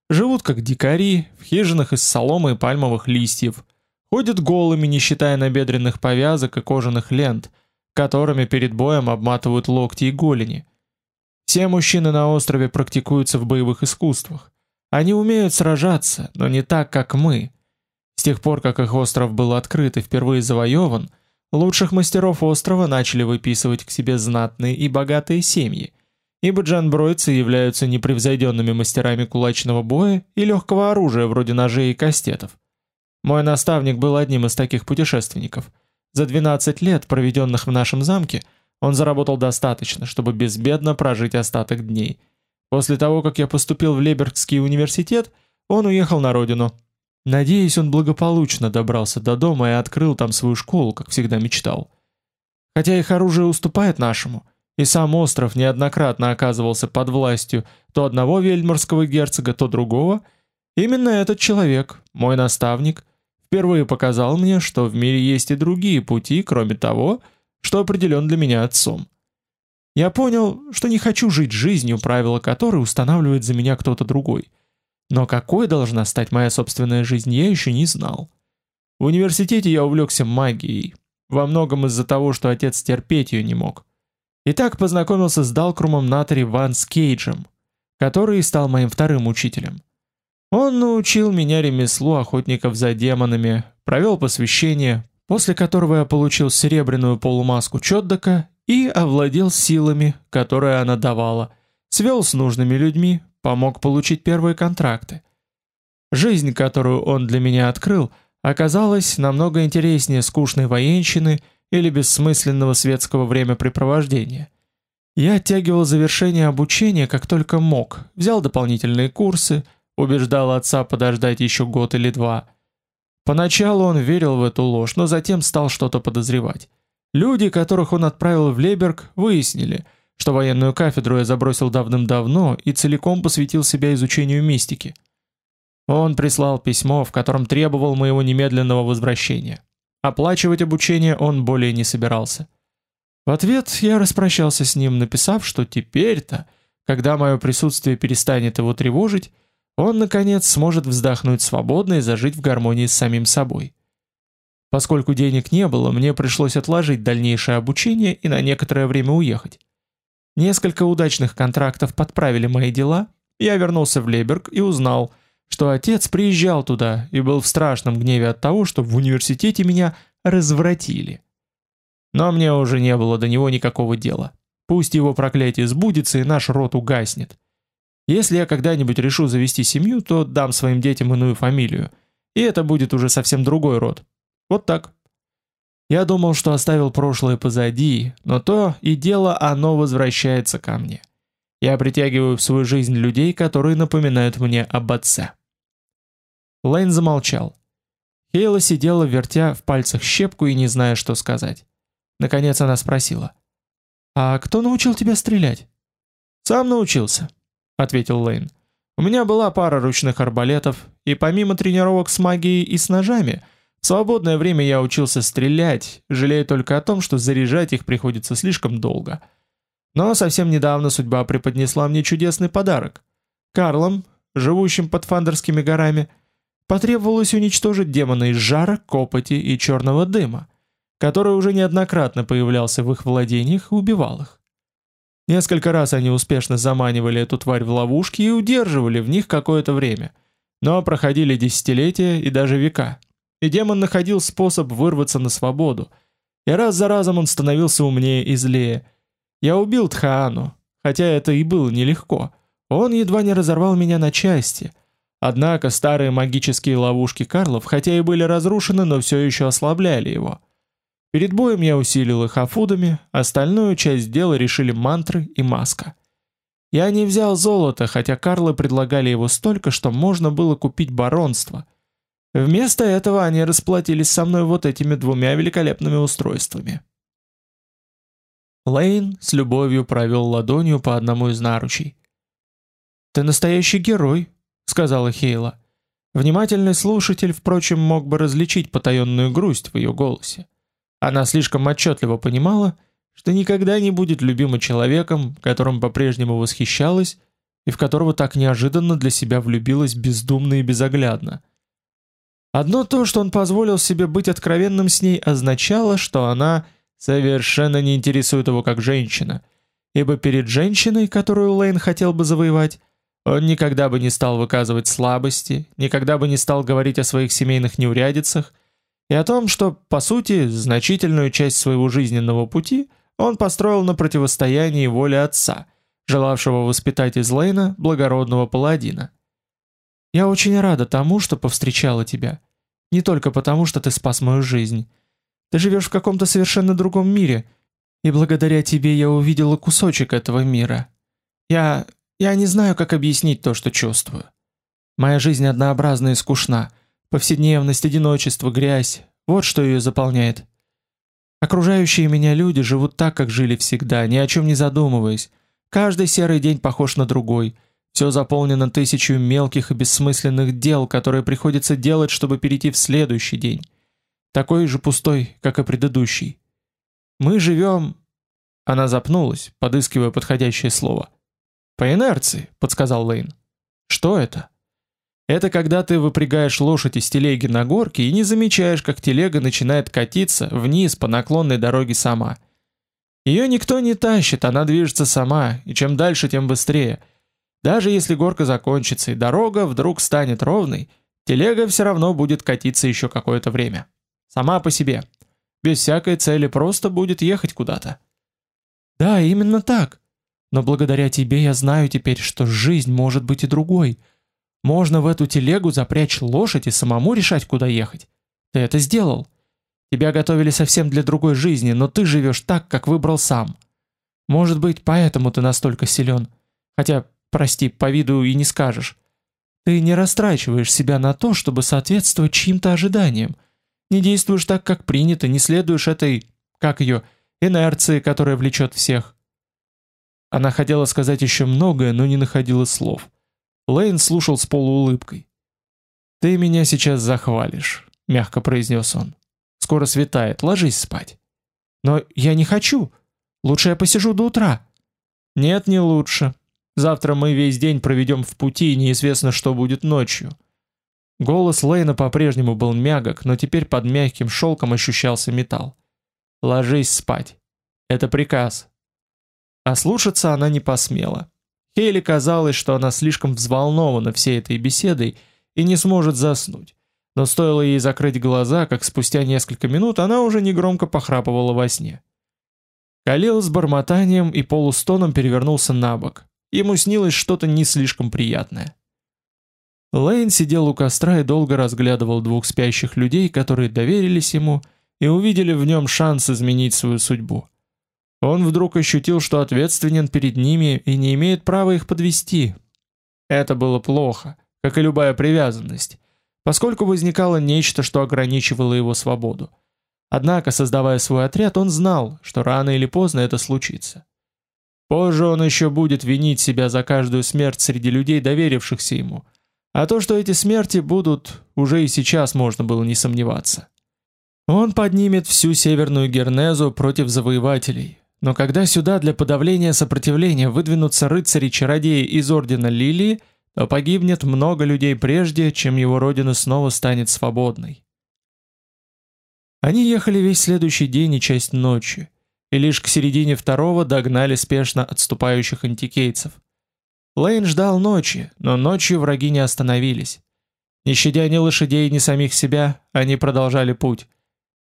Живут как дикари, в хижинах из соломы и пальмовых листьев, Ходят голыми, не считая набедренных повязок и кожаных лент, которыми перед боем обматывают локти и голени. Все мужчины на острове практикуются в боевых искусствах. Они умеют сражаться, но не так, как мы. С тех пор, как их остров был открыт и впервые завоеван, лучших мастеров острова начали выписывать к себе знатные и богатые семьи, ибо джанбройцы являются непревзойденными мастерами кулачного боя и легкого оружия вроде ножей и кастетов. Мой наставник был одним из таких путешественников. За 12 лет, проведенных в нашем замке, он заработал достаточно, чтобы безбедно прожить остаток дней. После того, как я поступил в Лебергский университет, он уехал на родину. Надеюсь, он благополучно добрался до дома и открыл там свою школу, как всегда мечтал. Хотя их оружие уступает нашему, и сам остров неоднократно оказывался под властью то одного вельморского герцога, то другого, именно этот человек, мой наставник, впервые показал мне, что в мире есть и другие пути, кроме того, что определен для меня отцом. Я понял, что не хочу жить жизнью, правила которой устанавливает за меня кто-то другой. Но какой должна стать моя собственная жизнь, я еще не знал. В университете я увлекся магией, во многом из-за того, что отец терпеть ее не мог. И так познакомился с Далкрумом Натари Ван Скейджем, который стал моим вторым учителем. Он научил меня ремеслу охотников за демонами, провел посвящение, после которого я получил серебряную полумаску Чоддака и овладел силами, которые она давала, свел с нужными людьми, помог получить первые контракты. Жизнь, которую он для меня открыл, оказалась намного интереснее скучной военщины или бессмысленного светского времяпрепровождения. Я оттягивал завершение обучения как только мог, взял дополнительные курсы, убеждал отца подождать еще год или два. Поначалу он верил в эту ложь, но затем стал что-то подозревать. Люди, которых он отправил в Леберг, выяснили – что военную кафедру я забросил давным-давно и целиком посвятил себя изучению мистики. Он прислал письмо, в котором требовал моего немедленного возвращения. Оплачивать обучение он более не собирался. В ответ я распрощался с ним, написав, что теперь-то, когда мое присутствие перестанет его тревожить, он наконец сможет вздохнуть свободно и зажить в гармонии с самим собой. Поскольку денег не было, мне пришлось отложить дальнейшее обучение и на некоторое время уехать. Несколько удачных контрактов подправили мои дела. Я вернулся в Леберг и узнал, что отец приезжал туда и был в страшном гневе от того, что в университете меня развратили. Но мне уже не было до него никакого дела. Пусть его проклятие сбудется и наш род угаснет. Если я когда-нибудь решу завести семью, то дам своим детям иную фамилию, и это будет уже совсем другой род. Вот так. Я думал, что оставил прошлое позади, но то и дело оно возвращается ко мне. Я притягиваю в свою жизнь людей, которые напоминают мне об отце. Лейн замолчал. Хейла сидела, вертя в пальцах щепку и не зная, что сказать. Наконец она спросила: "А кто научил тебя стрелять?" "Сам научился", ответил Лейн. "У меня была пара ручных арбалетов, и помимо тренировок с магией и с ножами, в свободное время я учился стрелять, жалея только о том, что заряжать их приходится слишком долго. Но совсем недавно судьба преподнесла мне чудесный подарок. Карлом, живущим под Фандерскими горами, потребовалось уничтожить демона из жара, копоти и черного дыма, который уже неоднократно появлялся в их владениях и убивал их. Несколько раз они успешно заманивали эту тварь в ловушки и удерживали в них какое-то время, но проходили десятилетия и даже века – и демон находил способ вырваться на свободу. И раз за разом он становился умнее и злее. Я убил Тхаану, хотя это и было нелегко. Он едва не разорвал меня на части. Однако старые магические ловушки Карлов, хотя и были разрушены, но все еще ослабляли его. Перед боем я усилил их афудами, остальную часть дела решили мантры и маска. Я не взял золото, хотя Карлы предлагали его столько, что можно было купить баронство – Вместо этого они расплатились со мной вот этими двумя великолепными устройствами. Лейн с любовью провел ладонью по одному из наручей. «Ты настоящий герой», — сказала Хейла. Внимательный слушатель, впрочем, мог бы различить потаенную грусть в ее голосе. Она слишком отчетливо понимала, что никогда не будет любима человеком, которым по-прежнему восхищалась и в которого так неожиданно для себя влюбилась бездумно и безоглядно. Одно то, что он позволил себе быть откровенным с ней, означало, что она совершенно не интересует его как женщина, ибо перед женщиной, которую Лейн хотел бы завоевать, он никогда бы не стал выказывать слабости, никогда бы не стал говорить о своих семейных неурядицах и о том, что, по сути, значительную часть своего жизненного пути он построил на противостоянии воле отца, желавшего воспитать из Лейна благородного паладина. Я очень рада тому, что повстречала тебя. Не только потому, что ты спас мою жизнь. Ты живешь в каком-то совершенно другом мире, и благодаря тебе я увидела кусочек этого мира. Я... я не знаю, как объяснить то, что чувствую. Моя жизнь однообразна и скучна. Повседневность, одиночество, грязь — вот что ее заполняет. Окружающие меня люди живут так, как жили всегда, ни о чем не задумываясь. Каждый серый день похож на другой — все заполнено тысячью мелких и бессмысленных дел, которые приходится делать, чтобы перейти в следующий день. Такой же пустой, как и предыдущий. Мы живем... Она запнулась, подыскивая подходящее слово. По инерции, подсказал Лейн. Что это? Это когда ты выпрягаешь лошадь из телеги на горке и не замечаешь, как телега начинает катиться вниз по наклонной дороге сама. Ее никто не тащит, она движется сама, и чем дальше, тем быстрее. Даже если горка закончится и дорога вдруг станет ровной, телега все равно будет катиться еще какое-то время. Сама по себе. Без всякой цели просто будет ехать куда-то. Да, именно так. Но благодаря тебе я знаю теперь, что жизнь может быть и другой. Можно в эту телегу запрячь лошадь и самому решать, куда ехать. Ты это сделал. Тебя готовили совсем для другой жизни, но ты живешь так, как выбрал сам. Может быть, поэтому ты настолько силен. Хотя, прости, по виду и не скажешь. Ты не растрачиваешь себя на то, чтобы соответствовать чьим-то ожиданиям. Не действуешь так, как принято, не следуешь этой, как ее, инерции, которая влечет всех. Она хотела сказать еще многое, но не находила слов. Лейн слушал с полуулыбкой. «Ты меня сейчас захвалишь», — мягко произнес он. «Скоро светает, ложись спать». «Но я не хочу. Лучше я посижу до утра». «Нет, не лучше. Завтра мы весь день проведем в пути, и неизвестно, что будет ночью». Голос Лейна по-прежнему был мягок, но теперь под мягким шелком ощущался металл. «Ложись спать. Это приказ». А слушаться она не посмела. Хейли казалось, что она слишком взволнована всей этой беседой и не сможет заснуть. Но стоило ей закрыть глаза, как спустя несколько минут она уже негромко похрапывала во сне. Калил с бормотанием и полустоном перевернулся на бок. Ему снилось что-то не слишком приятное. Лейн сидел у костра и долго разглядывал двух спящих людей, которые доверились ему и увидели в нем шанс изменить свою судьбу. Он вдруг ощутил, что ответственен перед ними и не имеет права их подвести. Это было плохо, как и любая привязанность, поскольку возникало нечто, что ограничивало его свободу. Однако, создавая свой отряд, он знал, что рано или поздно это случится. Позже он еще будет винить себя за каждую смерть среди людей, доверившихся ему. А то, что эти смерти будут, уже и сейчас можно было не сомневаться. Он поднимет всю Северную Гернезу против завоевателей, но когда сюда для подавления сопротивления выдвинутся рыцари-чародеи из Ордена Лилии, то погибнет много людей прежде, чем его родина снова станет свободной. Они ехали весь следующий день и часть ночи, и лишь к середине второго догнали спешно отступающих антикейцев. Лейн ждал ночи, но ночью враги не остановились. Не щадя ни лошадей, ни самих себя, они продолжали путь.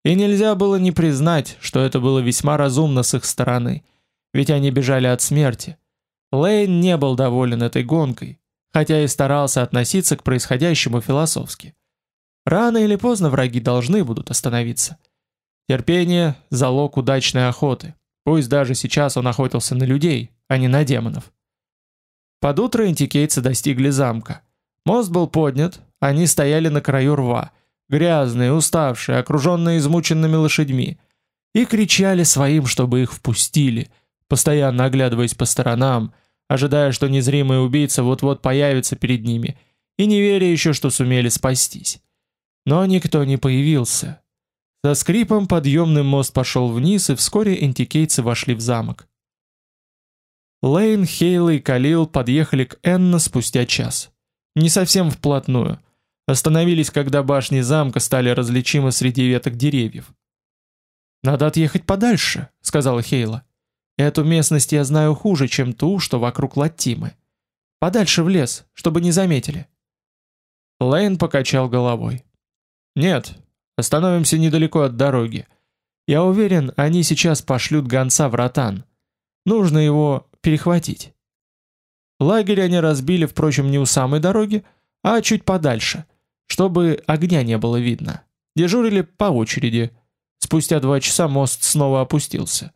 И нельзя было не признать, что это было весьма разумно с их стороны, ведь они бежали от смерти. Лейн не был доволен этой гонкой, хотя и старался относиться к происходящему философски. Рано или поздно враги должны будут остановиться. Терпение – залог удачной охоты, пусть даже сейчас он охотился на людей, а не на демонов. Под утро антикейцы достигли замка. Мост был поднят, они стояли на краю рва – грязные, уставшие, окруженные измученными лошадьми, и кричали своим, чтобы их впустили, постоянно оглядываясь по сторонам, ожидая, что незримый убийца вот-вот появится перед ними, и не веря еще, что сумели спастись. Но никто не появился. Со скрипом подъемный мост пошел вниз, и вскоре антикейцы вошли в замок. Лейн, Хейл и Калил подъехали к Энна спустя час. Не совсем вплотную – Остановились, когда башни замка стали различимы среди веток деревьев. «Надо отъехать подальше», — сказала Хейла. «Эту местность я знаю хуже, чем ту, что вокруг Латтимы. Подальше в лес, чтобы не заметили». Лейн покачал головой. «Нет, остановимся недалеко от дороги. Я уверен, они сейчас пошлют гонца в Ротан. Нужно его перехватить». Лагерь они разбили, впрочем, не у самой дороги, а чуть подальше, чтобы огня не было видно. Дежурили по очереди. Спустя два часа мост снова опустился.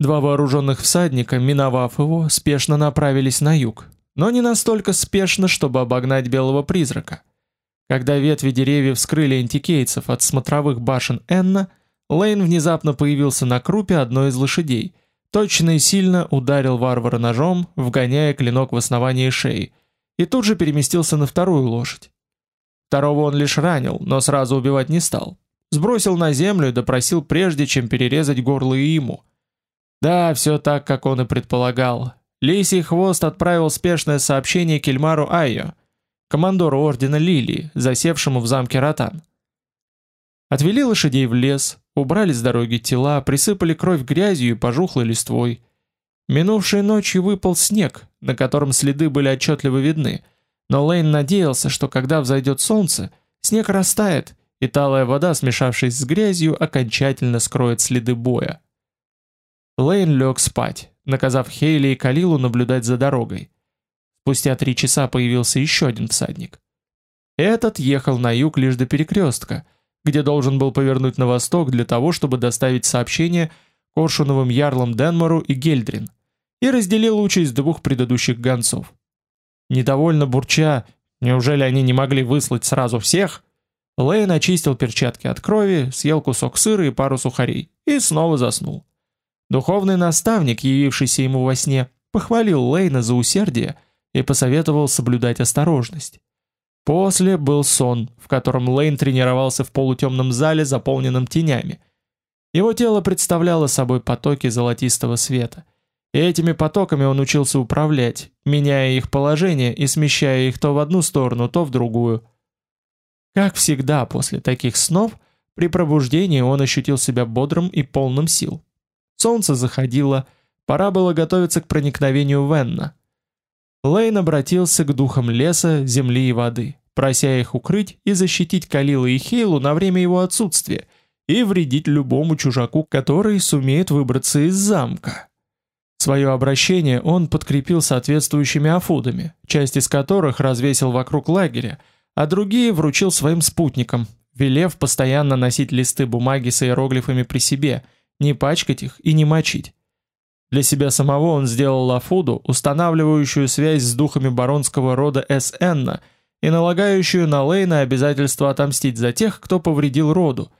Два вооруженных всадника, миновав его, спешно направились на юг, но не настолько спешно, чтобы обогнать белого призрака. Когда ветви деревьев скрыли антикейцев от смотровых башен Энна, Лейн внезапно появился на крупе одной из лошадей, точно и сильно ударил варвара ножом, вгоняя клинок в основание шеи, и тут же переместился на вторую лошадь. Второго он лишь ранил, но сразу убивать не стал. Сбросил на землю и допросил прежде, чем перерезать горло и ему. Да, все так, как он и предполагал. Лисий хвост отправил спешное сообщение Кельмару Айо. Командору ордена Лилии, засевшему в замке Ротан. Отвели лошадей в лес, убрали с дороги тела, присыпали кровь грязью и пожухлой листвой. Минувшей ночью выпал снег, на котором следы были отчетливо видны, но Лейн надеялся, что когда взойдет солнце, снег растает, и талая вода, смешавшись с грязью, окончательно скроет следы боя. Лейн лег спать, наказав Хейли и Калилу наблюдать за дорогой. Спустя три часа появился еще один всадник. Этот ехал на юг лишь до перекрестка, где должен был повернуть на восток для того, чтобы доставить сообщение Коршуновым ярлам Денмору и Гельдрин, и разделил участь двух предыдущих гонцов. Недовольно бурча, неужели они не могли выслать сразу всех, Лейн очистил перчатки от крови, съел кусок сыра и пару сухарей, и снова заснул. Духовный наставник, явившийся ему во сне, похвалил Лейна за усердие и посоветовал соблюдать осторожность. После был сон, в котором Лейн тренировался в полутемном зале, заполненном тенями. Его тело представляло собой потоки золотистого света. И этими потоками он учился управлять, меняя их положение и смещая их то в одну сторону, то в другую. Как всегда после таких снов, при пробуждении он ощутил себя бодрым и полным сил. Солнце заходило, пора было готовиться к проникновению Венна. Лейн обратился к духам леса, земли и воды, прося их укрыть и защитить Калила и Хейлу на время его отсутствия и вредить любому чужаку, который сумеет выбраться из замка. Свое обращение он подкрепил соответствующими афудами, часть из которых развесил вокруг лагеря, а другие вручил своим спутникам, велев постоянно носить листы бумаги с иероглифами при себе – не пачкать их и не мочить. Для себя самого он сделал лафуду, устанавливающую связь с духами баронского рода СН и налагающую на Лейна обязательство отомстить за тех, кто повредил роду.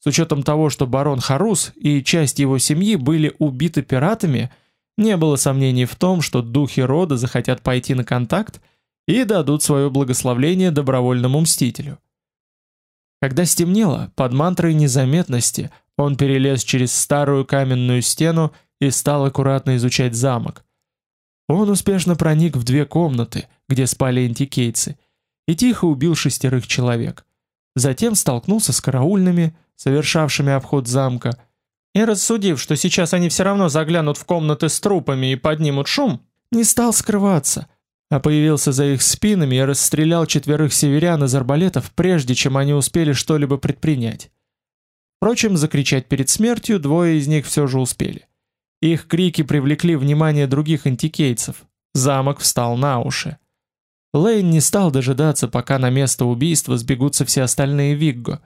С учетом того, что барон Харус и часть его семьи были убиты пиратами, не было сомнений в том, что духи рода захотят пойти на контакт и дадут свое благословление добровольному мстителю. Когда стемнело, под мантрой незаметности он перелез через старую каменную стену и стал аккуратно изучать замок. Он успешно проник в две комнаты, где спали антикейцы, и тихо убил шестерых человек. Затем столкнулся с караульными, совершавшими обход замка, и рассудив, что сейчас они все равно заглянут в комнаты с трупами и поднимут шум, не стал скрываться, а появился за их спинами и расстрелял четверых северян из арбалетов, прежде чем они успели что-либо предпринять. Впрочем, закричать перед смертью двое из них все же успели. Их крики привлекли внимание других антикейцев. Замок встал на уши. Лейн не стал дожидаться, пока на место убийства сбегутся все остальные Вигго.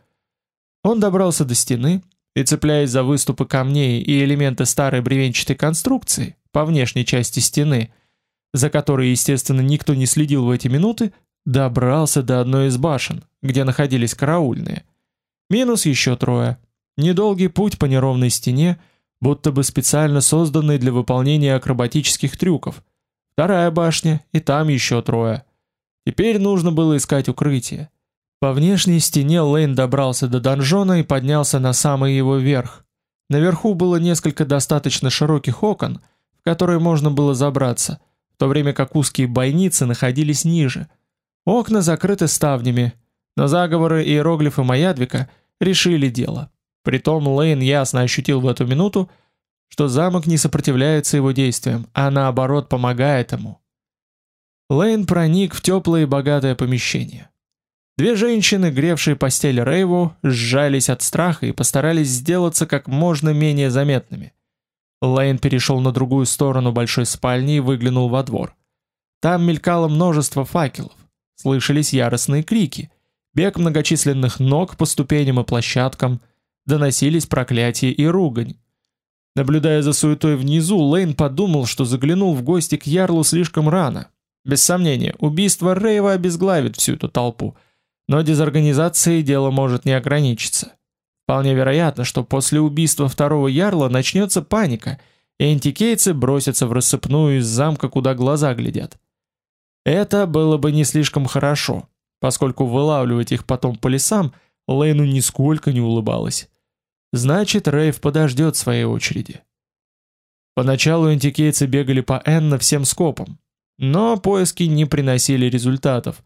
Он добрался до стены и, цепляясь за выступы камней и элементы старой бревенчатой конструкции по внешней части стены, за которой, естественно, никто не следил в эти минуты, добрался до одной из башен, где находились караульные. Минус еще трое. Недолгий путь по неровной стене, будто бы специально созданный для выполнения акробатических трюков. Вторая башня, и там еще трое. Теперь нужно было искать укрытие. По внешней стене Лейн добрался до донжона и поднялся на самый его верх. Наверху было несколько достаточно широких окон, в которые можно было забраться, в то время как узкие бойницы находились ниже. Окна закрыты ставнями, но заговоры иероглифы Маядвика решили дело. Притом Лейн ясно ощутил в эту минуту, что замок не сопротивляется его действиям, а наоборот помогает ему. Лейн проник в теплое и богатое помещение. Две женщины, гревшие постель Рейву, сжались от страха и постарались сделаться как можно менее заметными. Лейн перешел на другую сторону большой спальни и выглянул во двор. Там мелькало множество факелов, слышались яростные крики, бег многочисленных ног по ступеням и площадкам, доносились проклятия и ругань. Наблюдая за суетой внизу, Лейн подумал, что заглянул в гости к Ярлу слишком рано. Без сомнения, убийство Рейва обезглавит всю эту толпу, но дезорганизацией дело может не ограничиться. Вполне вероятно, что после убийства второго Ярла начнется паника, и антикейцы бросятся в рассыпную из замка, куда глаза глядят. Это было бы не слишком хорошо, поскольку вылавливать их потом по лесам Лейну нисколько не улыбалось. Значит, Рейв подождет своей очереди. Поначалу антикейцы бегали по Энна всем скопом, но поиски не приносили результатов,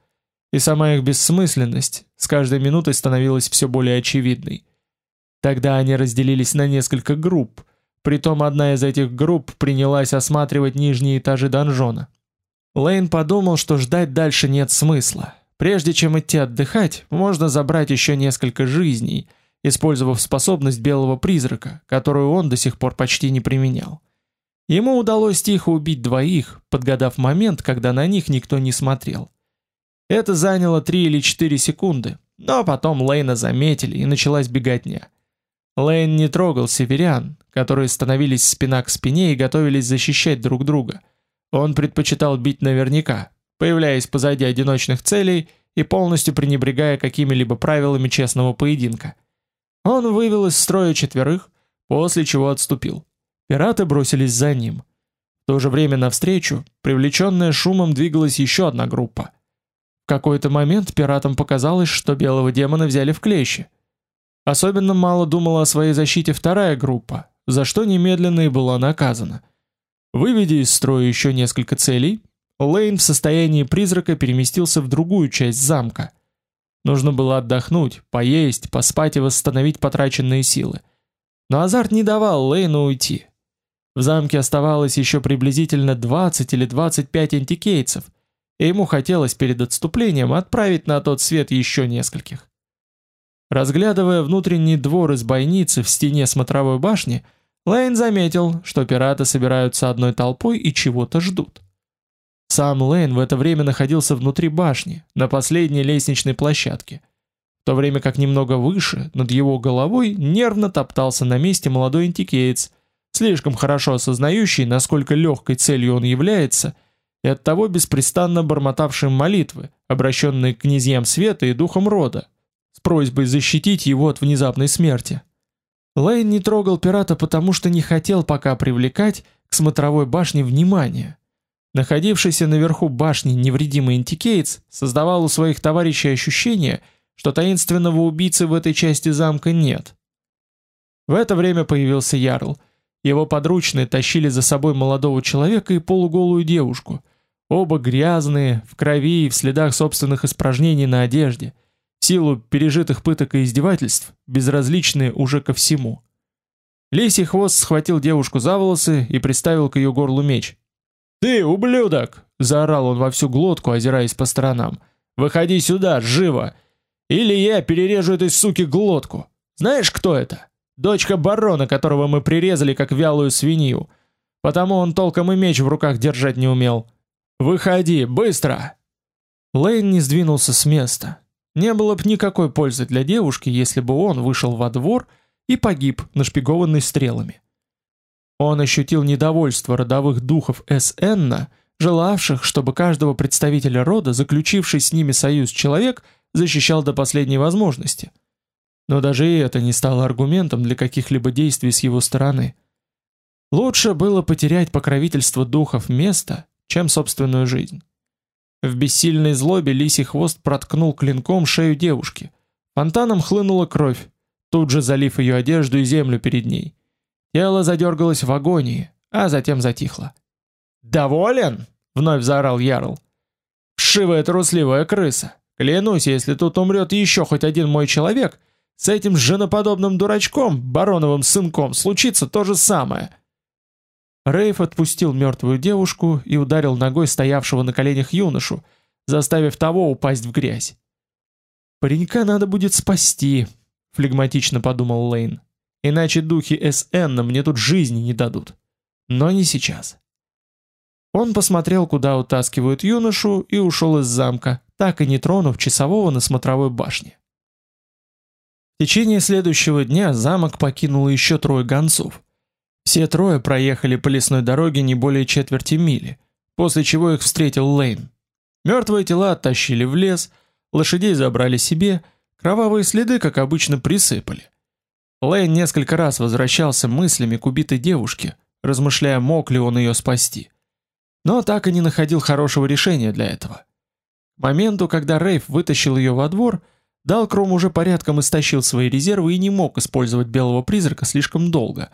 и сама их бессмысленность с каждой минутой становилась все более очевидной. Тогда они разделились на несколько групп, притом одна из этих групп принялась осматривать нижние этажи донжона. Лейн подумал, что ждать дальше нет смысла. Прежде чем идти отдыхать, можно забрать еще несколько жизней, использовав способность белого призрака, которую он до сих пор почти не применял. Ему удалось тихо убить двоих, подгадав момент, когда на них никто не смотрел. Это заняло 3 или 4 секунды, но потом Лейна заметили и началась беготня. Лейн не трогал северян, которые становились спина к спине и готовились защищать друг друга. Он предпочитал бить наверняка, появляясь позади одиночных целей и полностью пренебрегая какими-либо правилами честного поединка. Он вывел из строя четверых, после чего отступил. Пираты бросились за ним. В то же время навстречу, привлеченная шумом, двигалась еще одна группа. В какой-то момент пиратам показалось, что белого демона взяли в клещи. Особенно мало думала о своей защите вторая группа, за что немедленно и была наказана. Выведя из строя еще несколько целей, Лейн в состоянии призрака переместился в другую часть замка. Нужно было отдохнуть, поесть, поспать и восстановить потраченные силы. Но азарт не давал Лейну уйти. В замке оставалось еще приблизительно 20 или 25 антикейцев, и ему хотелось перед отступлением отправить на тот свет еще нескольких. Разглядывая внутренний двор из бойницы в стене смотровой башни, Лейн заметил, что пираты собираются одной толпой и чего-то ждут. Сам Лейн в это время находился внутри башни, на последней лестничной площадке, в то время как немного выше, над его головой, нервно топтался на месте молодой антикеец – слишком хорошо осознающий, насколько легкой целью он является, и оттого беспрестанно бормотавшим молитвы, обращенные к князьям света и духам рода, с просьбой защитить его от внезапной смерти. Лейн не трогал пирата потому, что не хотел пока привлекать к смотровой башне внимание. Находившийся наверху башни невредимый антикеец создавал у своих товарищей ощущение, что таинственного убийцы в этой части замка нет. В это время появился Ярл — его подручные тащили за собой молодого человека и полуголую девушку. Оба грязные, в крови и в следах собственных испражнений на одежде. В силу пережитых пыток и издевательств, безразличные уже ко всему. Лисий хвост схватил девушку за волосы и приставил к ее горлу меч. «Ты, ублюдок!» — заорал он во всю глотку, озираясь по сторонам. «Выходи сюда, живо! Или я перережу этой суке глотку! Знаешь, кто это?» Дочка барона, которого мы прирезали как вялую свинью. Потому он толком и меч в руках держать не умел. Выходи, быстро. Лейн не сдвинулся с места. Не было бы никакой пользы для девушки, если бы он вышел во двор и погиб, нашпигованный стрелами. Он ощутил недовольство родовых духов СН, желавших, чтобы каждого представителя рода, заключивший с ними союз человек, защищал до последней возможности – но даже и это не стало аргументом для каких-либо действий с его стороны. Лучше было потерять покровительство духов места, чем собственную жизнь. В бессильной злобе лисий хвост проткнул клинком шею девушки. Фонтаном хлынула кровь, тут же залив ее одежду и землю перед ней. Тело задергалось в агонии, а затем затихло. «Доволен?» — вновь заорал Ярл. «Вшивая трусливая крыса! Клянусь, если тут умрет еще хоть один мой человек, с этим женоподобным дурачком, бароновым сынком, случится то же самое. Рейф отпустил мертвую девушку и ударил ногой стоявшего на коленях юношу, заставив того упасть в грязь. Паренька надо будет спасти, флегматично подумал Лейн. Иначе духи СН мне тут жизни не дадут. Но не сейчас. Он посмотрел, куда утаскивают юношу, и ушел из замка, так и не тронув часового на смотровой башне. В течение следующего дня замок покинуло еще трое гонцов. Все трое проехали по лесной дороге не более четверти мили, после чего их встретил Лейн. Мертвые тела оттащили в лес, лошадей забрали себе, кровавые следы, как обычно, присыпали. Лейн несколько раз возвращался мыслями к убитой девушке, размышляя, мог ли он ее спасти. Но так и не находил хорошего решения для этого. К моменту, когда Рейф вытащил ее во двор, Далкром уже порядком истощил свои резервы и не мог использовать белого призрака слишком долго.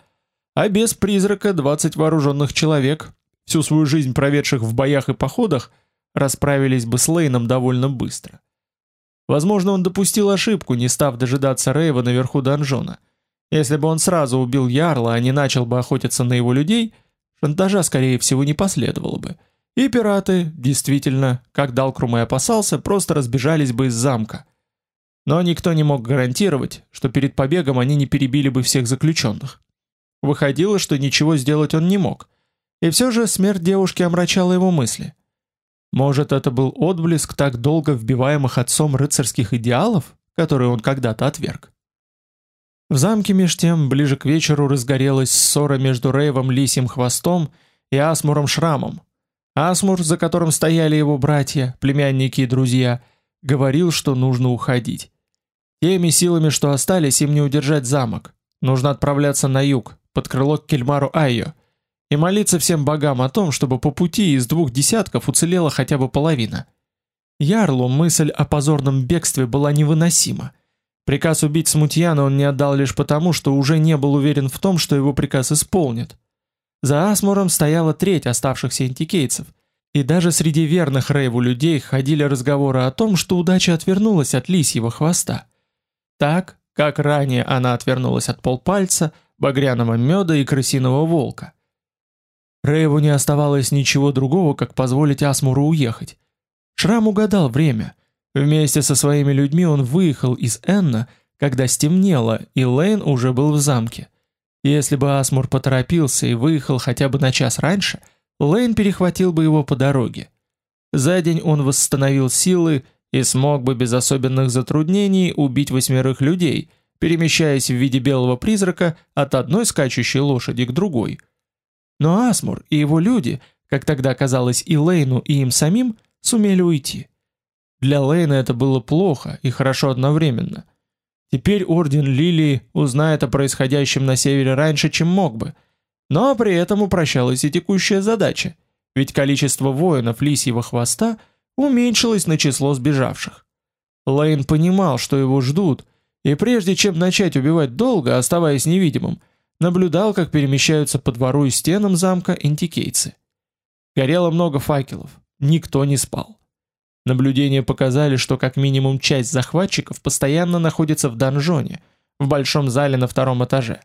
А без призрака 20 вооруженных человек, всю свою жизнь проведших в боях и походах, расправились бы с Лейном довольно быстро. Возможно, он допустил ошибку, не став дожидаться Рейва наверху донжона. Если бы он сразу убил Ярла, а не начал бы охотиться на его людей, шантажа, скорее всего, не последовало бы. И пираты, действительно, как Далкрум и опасался, просто разбежались бы из замка. Но никто не мог гарантировать, что перед побегом они не перебили бы всех заключенных. Выходило, что ничего сделать он не мог. И все же смерть девушки омрачала его мысли. Может, это был отблеск так долго вбиваемых отцом рыцарских идеалов, которые он когда-то отверг? В замке меж тем ближе к вечеру разгорелась ссора между Рейвом Лисим Хвостом и Асмуром Шрамом. Асмур, за которым стояли его братья, племянники и друзья, говорил, что нужно уходить. Теми силами, что остались, им не удержать замок. Нужно отправляться на юг, под крыло к Кельмару Айо, и молиться всем богам о том, чтобы по пути из двух десятков уцелела хотя бы половина. Ярлу мысль о позорном бегстве была невыносима. Приказ убить Смутьяна он не отдал лишь потому, что уже не был уверен в том, что его приказ исполнят. За Асмуром стояла треть оставшихся антикейцев, и даже среди верных Рейву людей ходили разговоры о том, что удача отвернулась от лисьего хвоста. Так, как ранее она отвернулась от полпальца, багряного меда и крысиного волка. Рейву не оставалось ничего другого, как позволить Асмуру уехать. Шрам угадал время. Вместе со своими людьми он выехал из Энна, когда стемнело, и Лейн уже был в замке. Если бы Асмур поторопился и выехал хотя бы на час раньше, Лейн перехватил бы его по дороге. За день он восстановил силы и смог бы без особенных затруднений убить восьмерых людей, перемещаясь в виде белого призрака от одной скачущей лошади к другой – но Асмур и его люди, как тогда казалось и Лейну, и им самим, сумели уйти. Для Лейна это было плохо и хорошо одновременно. Теперь Орден Лилии узнает о происходящем на севере раньше, чем мог бы. Но при этом упрощалась и текущая задача, ведь количество воинов Лисьего Хвоста уменьшилось на число сбежавших. Лейн понимал, что его ждут, и прежде чем начать убивать долго, оставаясь невидимым, наблюдал, как перемещаются по двору и стенам замка антикейцы. Горело много факелов, никто не спал. Наблюдения показали, что как минимум часть захватчиков постоянно находится в донжоне, в большом зале на втором этаже.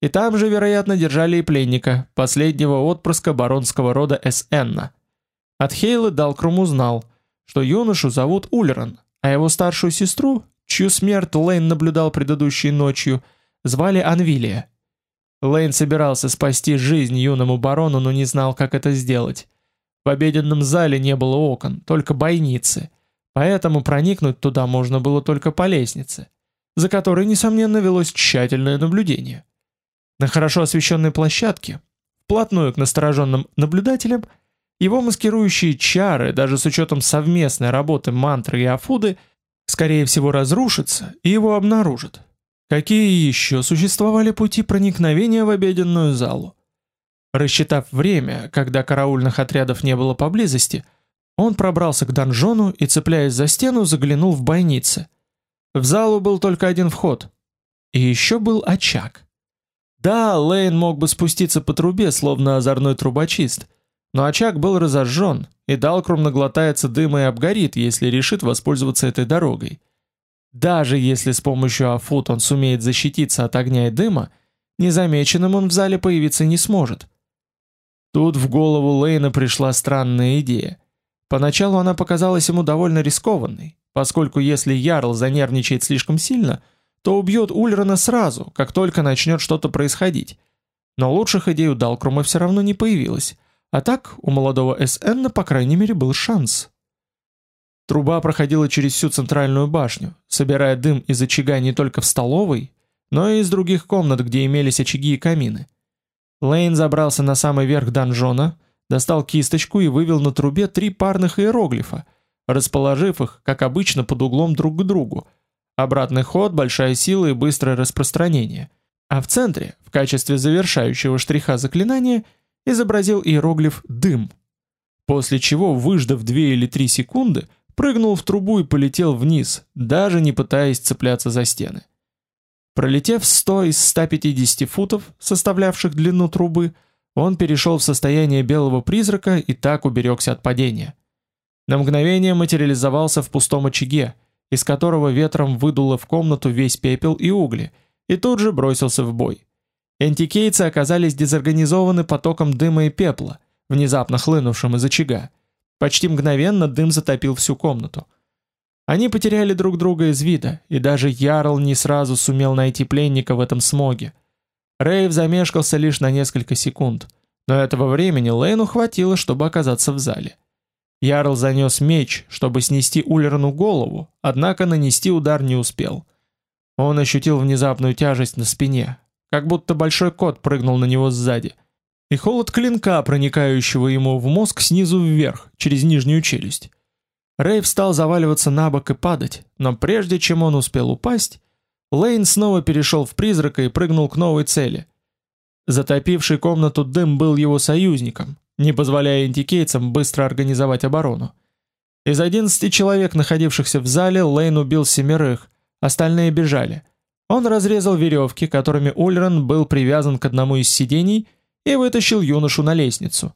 И там же, вероятно, держали и пленника, последнего отпрыска баронского рода Эсенна. От Хейлы Далкрум узнал, что юношу зовут Ульран, а его старшую сестру, чью смерть Лейн наблюдал предыдущей ночью, звали Анвилия. Лейн собирался спасти жизнь юному барону, но не знал, как это сделать. В обеденном зале не было окон, только бойницы, поэтому проникнуть туда можно было только по лестнице, за которой, несомненно, велось тщательное наблюдение. На хорошо освещенной площадке, вплотную к настороженным наблюдателям, его маскирующие чары, даже с учетом совместной работы мантры и афуды, скорее всего разрушатся и его обнаружат. Какие еще существовали пути проникновения в обеденную залу? Рассчитав время, когда караульных отрядов не было поблизости, он пробрался к донжону и, цепляясь за стену, заглянул в бойницы. В залу был только один вход. И еще был очаг. Да, Лейн мог бы спуститься по трубе, словно озорной трубочист, но очаг был разожжен, и Далкрум наглотается дыма и обгорит, если решит воспользоваться этой дорогой. Даже если с помощью афут он сумеет защититься от огня и дыма, незамеченным он в зале появиться не сможет. Тут в голову Лейна пришла странная идея. Поначалу она показалась ему довольно рискованной, поскольку если Ярл занервничает слишком сильно, то убьет Ульрана сразу, как только начнет что-то происходить. Но лучших идей у Далкрума все равно не появилось, а так у молодого СН, по крайней мере, был шанс. Труба проходила через всю центральную башню, собирая дым из очага не только в столовой, но и из других комнат, где имелись очаги и камины. Лейн забрался на самый верх донжона, достал кисточку и вывел на трубе три парных иероглифа, расположив их, как обычно, под углом друг к другу. Обратный ход, большая сила и быстрое распространение. А в центре, в качестве завершающего штриха заклинания, изобразил иероглиф «дым». После чего, выждав две или три секунды, прыгнул в трубу и полетел вниз, даже не пытаясь цепляться за стены. Пролетев 100 из 150 футов, составлявших длину трубы, он перешел в состояние белого призрака и так уберегся от падения. На мгновение материализовался в пустом очаге из которого ветром выдуло в комнату весь пепел и угли, и тут же бросился в бой. Антикейцы оказались дезорганизованы потоком дыма и пепла, внезапно хлынувшим из очага. Почти мгновенно дым затопил всю комнату. Они потеряли друг друга из вида, и даже Ярл не сразу сумел найти пленника в этом смоге. Рейв замешкался лишь на несколько секунд, но этого времени Лейну хватило, чтобы оказаться в зале. Ярл занес меч, чтобы снести Улерну голову, однако нанести удар не успел. Он ощутил внезапную тяжесть на спине, как будто большой кот прыгнул на него сзади. И холод клинка, проникающего ему в мозг снизу вверх, через нижнюю челюсть. Рейв стал заваливаться на бок и падать, но прежде чем он успел упасть, Лейн снова перешел в призрака и прыгнул к новой цели. Затопивший комнату дым был его союзником, не позволяя антикейцам быстро организовать оборону. Из 11 человек, находившихся в зале, Лейн убил семерых, остальные бежали. Он разрезал веревки, которыми Ульран был привязан к одному из сидений, и вытащил юношу на лестницу.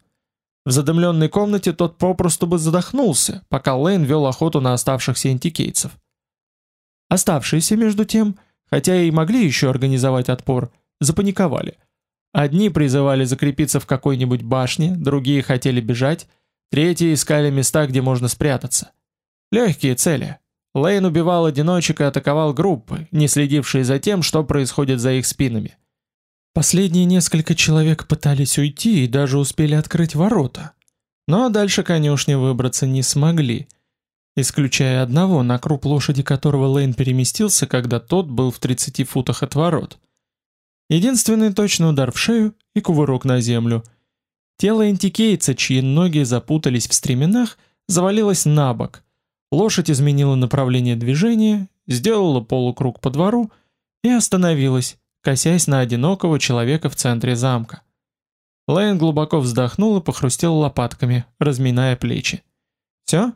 В задымленной комнате тот попросту бы задохнулся, пока Лейн вел охоту на оставшихся антикейцев. Оставшиеся, между тем, хотя и могли еще организовать отпор, запаниковали. Одни призывали закрепиться в какой-нибудь башне, другие хотели бежать, третьи искали места, где можно спрятаться. Легкие цели. Лейн убивал одиночек и атаковал группы, не следившие за тем, что происходит за их спинами. Последние несколько человек пытались уйти и даже успели открыть ворота. Но дальше конюшни выбраться не смогли, исключая одного, на круп лошади которого Лейн переместился, когда тот был в 30 футах от ворот. Единственный точный удар в шею и кувырок на землю. Тело антикейца, чьи ноги запутались в стременах, завалилось на бок, Лошадь изменила направление движения, сделала полукруг по двору и остановилась, косясь на одинокого человека в центре замка. Лейн глубоко вздохнул и похрустел лопатками, разминая плечи. Все?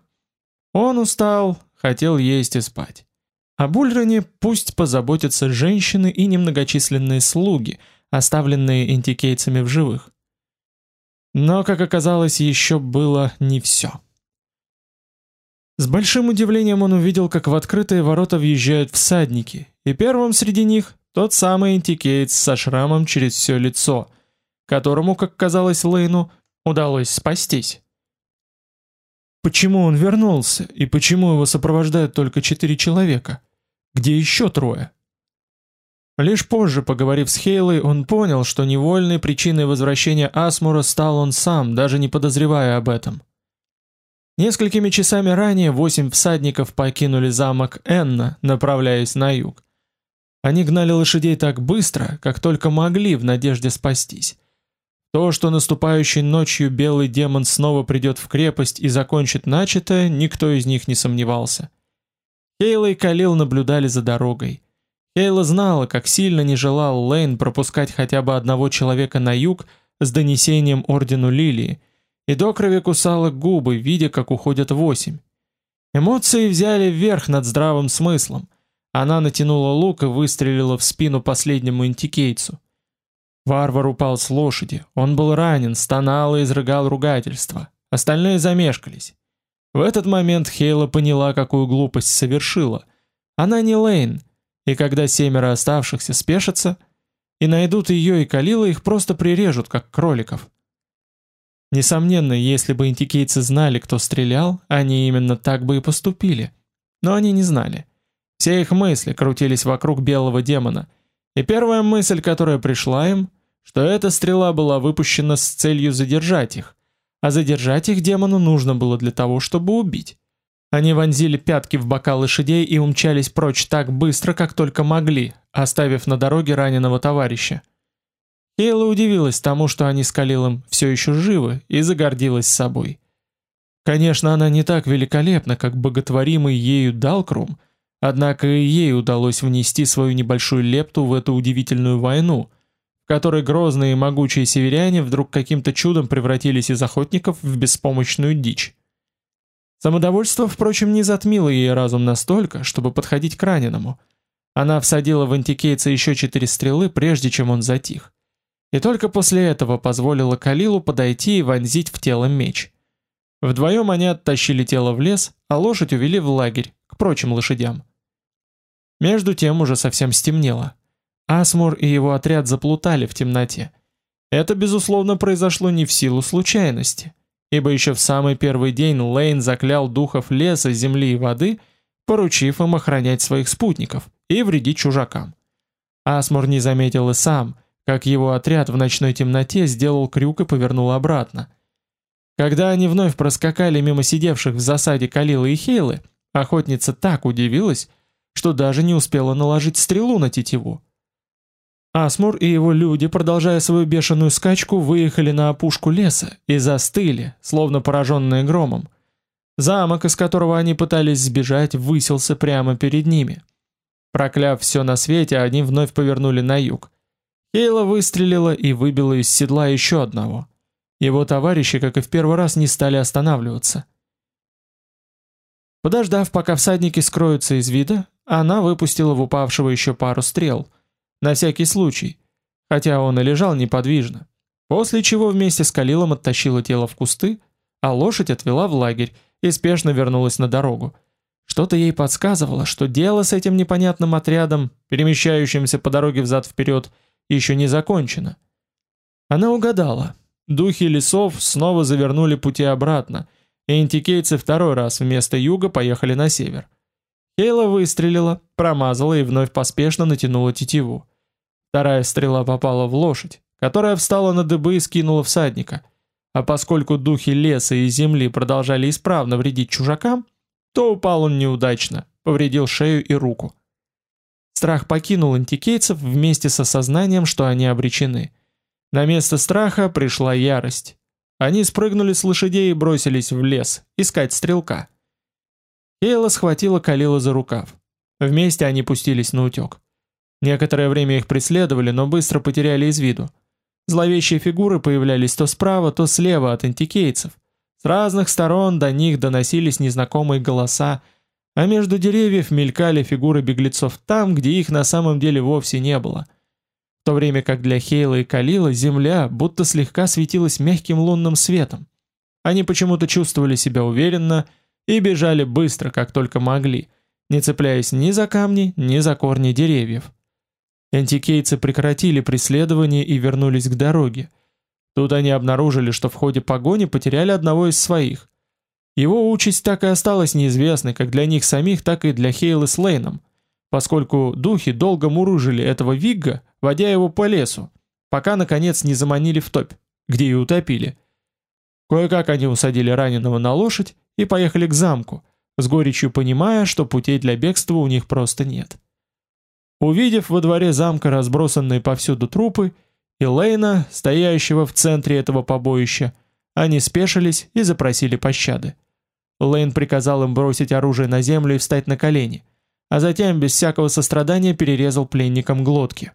Он устал, хотел есть и спать. О Бульране пусть позаботятся женщины и немногочисленные слуги, оставленные интикейцами в живых. Но, как оказалось, еще было не все. С большим удивлением он увидел, как в открытые ворота въезжают всадники, и первым среди них тот самый антикейц со шрамом через все лицо, которому, как казалось Лейну, удалось спастись. Почему он вернулся, и почему его сопровождают только четыре человека? Где еще трое? Лишь позже, поговорив с Хейлой, он понял, что невольной причиной возвращения Асмура стал он сам, даже не подозревая об этом. Несколькими часами ранее восемь всадников покинули замок Энна, направляясь на юг. Они гнали лошадей так быстро, как только могли в надежде спастись. То, что наступающей ночью белый демон снова придет в крепость и закончит начатое, никто из них не сомневался. Хейла и Калил наблюдали за дорогой. Хейла знала, как сильно не желал Лейн пропускать хотя бы одного человека на юг с донесением ордену Лилии, и до крови кусала губы, видя, как уходят восемь. Эмоции взяли верх над здравым смыслом. Она натянула лук и выстрелила в спину последнему интикейцу. Варвар упал с лошади. Он был ранен, стонал и изрыгал ругательства. Остальные замешкались. В этот момент Хейла поняла, какую глупость совершила. Она не Лейн, и когда семеро оставшихся спешатся и найдут ее и Калила, их просто прирежут, как кроликов. Несомненно, если бы интикейцы знали, кто стрелял, они именно так бы и поступили. Но они не знали. Все их мысли крутились вокруг белого демона. И первая мысль, которая пришла им, что эта стрела была выпущена с целью задержать их. А задержать их демону нужно было для того, чтобы убить. Они вонзили пятки в бока лошадей и умчались прочь так быстро, как только могли, оставив на дороге раненого товарища. Кейла удивилась тому, что они с Калилом все еще живы, и загордилась собой. Конечно, она не так великолепна, как боготворимый ею Далкрум, однако и ей удалось внести свою небольшую лепту в эту удивительную войну, в которой грозные и могучие северяне вдруг каким-то чудом превратились из охотников в беспомощную дичь. Самодовольство, впрочем, не затмило ей разум настолько, чтобы подходить к раненому. Она всадила в антикейца еще четыре стрелы, прежде чем он затих и только после этого позволила Калилу подойти и вонзить в тело меч. Вдвоем они оттащили тело в лес, а лошадь увели в лагерь, к прочим лошадям. Между тем уже совсем стемнело. Асмур и его отряд заплутали в темноте. Это, безусловно, произошло не в силу случайности, ибо еще в самый первый день Лейн заклял духов леса, земли и воды, поручив им охранять своих спутников и вредить чужакам. Асмур не заметил и сам, как его отряд в ночной темноте сделал крюк и повернул обратно. Когда они вновь проскакали мимо сидевших в засаде Калилы и Хейлы, охотница так удивилась, что даже не успела наложить стрелу на тетиву. Асмур и его люди, продолжая свою бешеную скачку, выехали на опушку леса и застыли, словно пораженные громом. Замок, из которого они пытались сбежать, высился прямо перед ними. Прокляв все на свете, они вновь повернули на юг. Хейла выстрелила и выбила из седла еще одного. Его товарищи, как и в первый раз, не стали останавливаться. Подождав, пока всадники скроются из вида, она выпустила в упавшего еще пару стрел, на всякий случай, хотя он и лежал неподвижно, после чего вместе с Калилом оттащила тело в кусты, а лошадь отвела в лагерь и спешно вернулась на дорогу. Что-то ей подсказывало, что дело с этим непонятным отрядом, перемещающимся по дороге взад-вперед, еще не закончено. Она угадала. Духи лесов снова завернули пути обратно, и антикейцы второй раз вместо юга поехали на север. Кейла выстрелила, промазала и вновь поспешно натянула тетиву. Вторая стрела попала в лошадь, которая встала на дыбы и скинула всадника. А поскольку духи леса и земли продолжали исправно вредить чужакам, то упал он неудачно, повредил шею и руку. Страх покинул антикейцев вместе с осознанием, что они обречены. На место страха пришла ярость. Они спрыгнули с лошадей и бросились в лес искать стрелка. Кейла схватила Калила за рукав. Вместе они пустились на утек. Некоторое время их преследовали, но быстро потеряли из виду. Зловещие фигуры появлялись то справа, то слева от антикейцев. С разных сторон до них доносились незнакомые голоса, а между деревьев мелькали фигуры беглецов там, где их на самом деле вовсе не было. В то время как для Хейла и Калила земля будто слегка светилась мягким лунным светом. Они почему-то чувствовали себя уверенно и бежали быстро, как только могли, не цепляясь ни за камни, ни за корни деревьев. Антикейцы прекратили преследование и вернулись к дороге. Тут они обнаружили, что в ходе погони потеряли одного из своих. Его участь так и осталась неизвестной как для них самих, так и для Хейлы с Лейном, поскольку духи долго мурыжили этого Вигга, водя его по лесу, пока наконец не заманили в топь, где и утопили. Кое-как они усадили раненого на лошадь и поехали к замку, с горечью понимая, что путей для бегства у них просто нет. Увидев во дворе замка разбросанные повсюду трупы, и Лейна, стоящего в центре этого побоища, они спешились и запросили пощады. Лейн приказал им бросить оружие на землю и встать на колени, а затем без всякого сострадания перерезал пленникам глотки.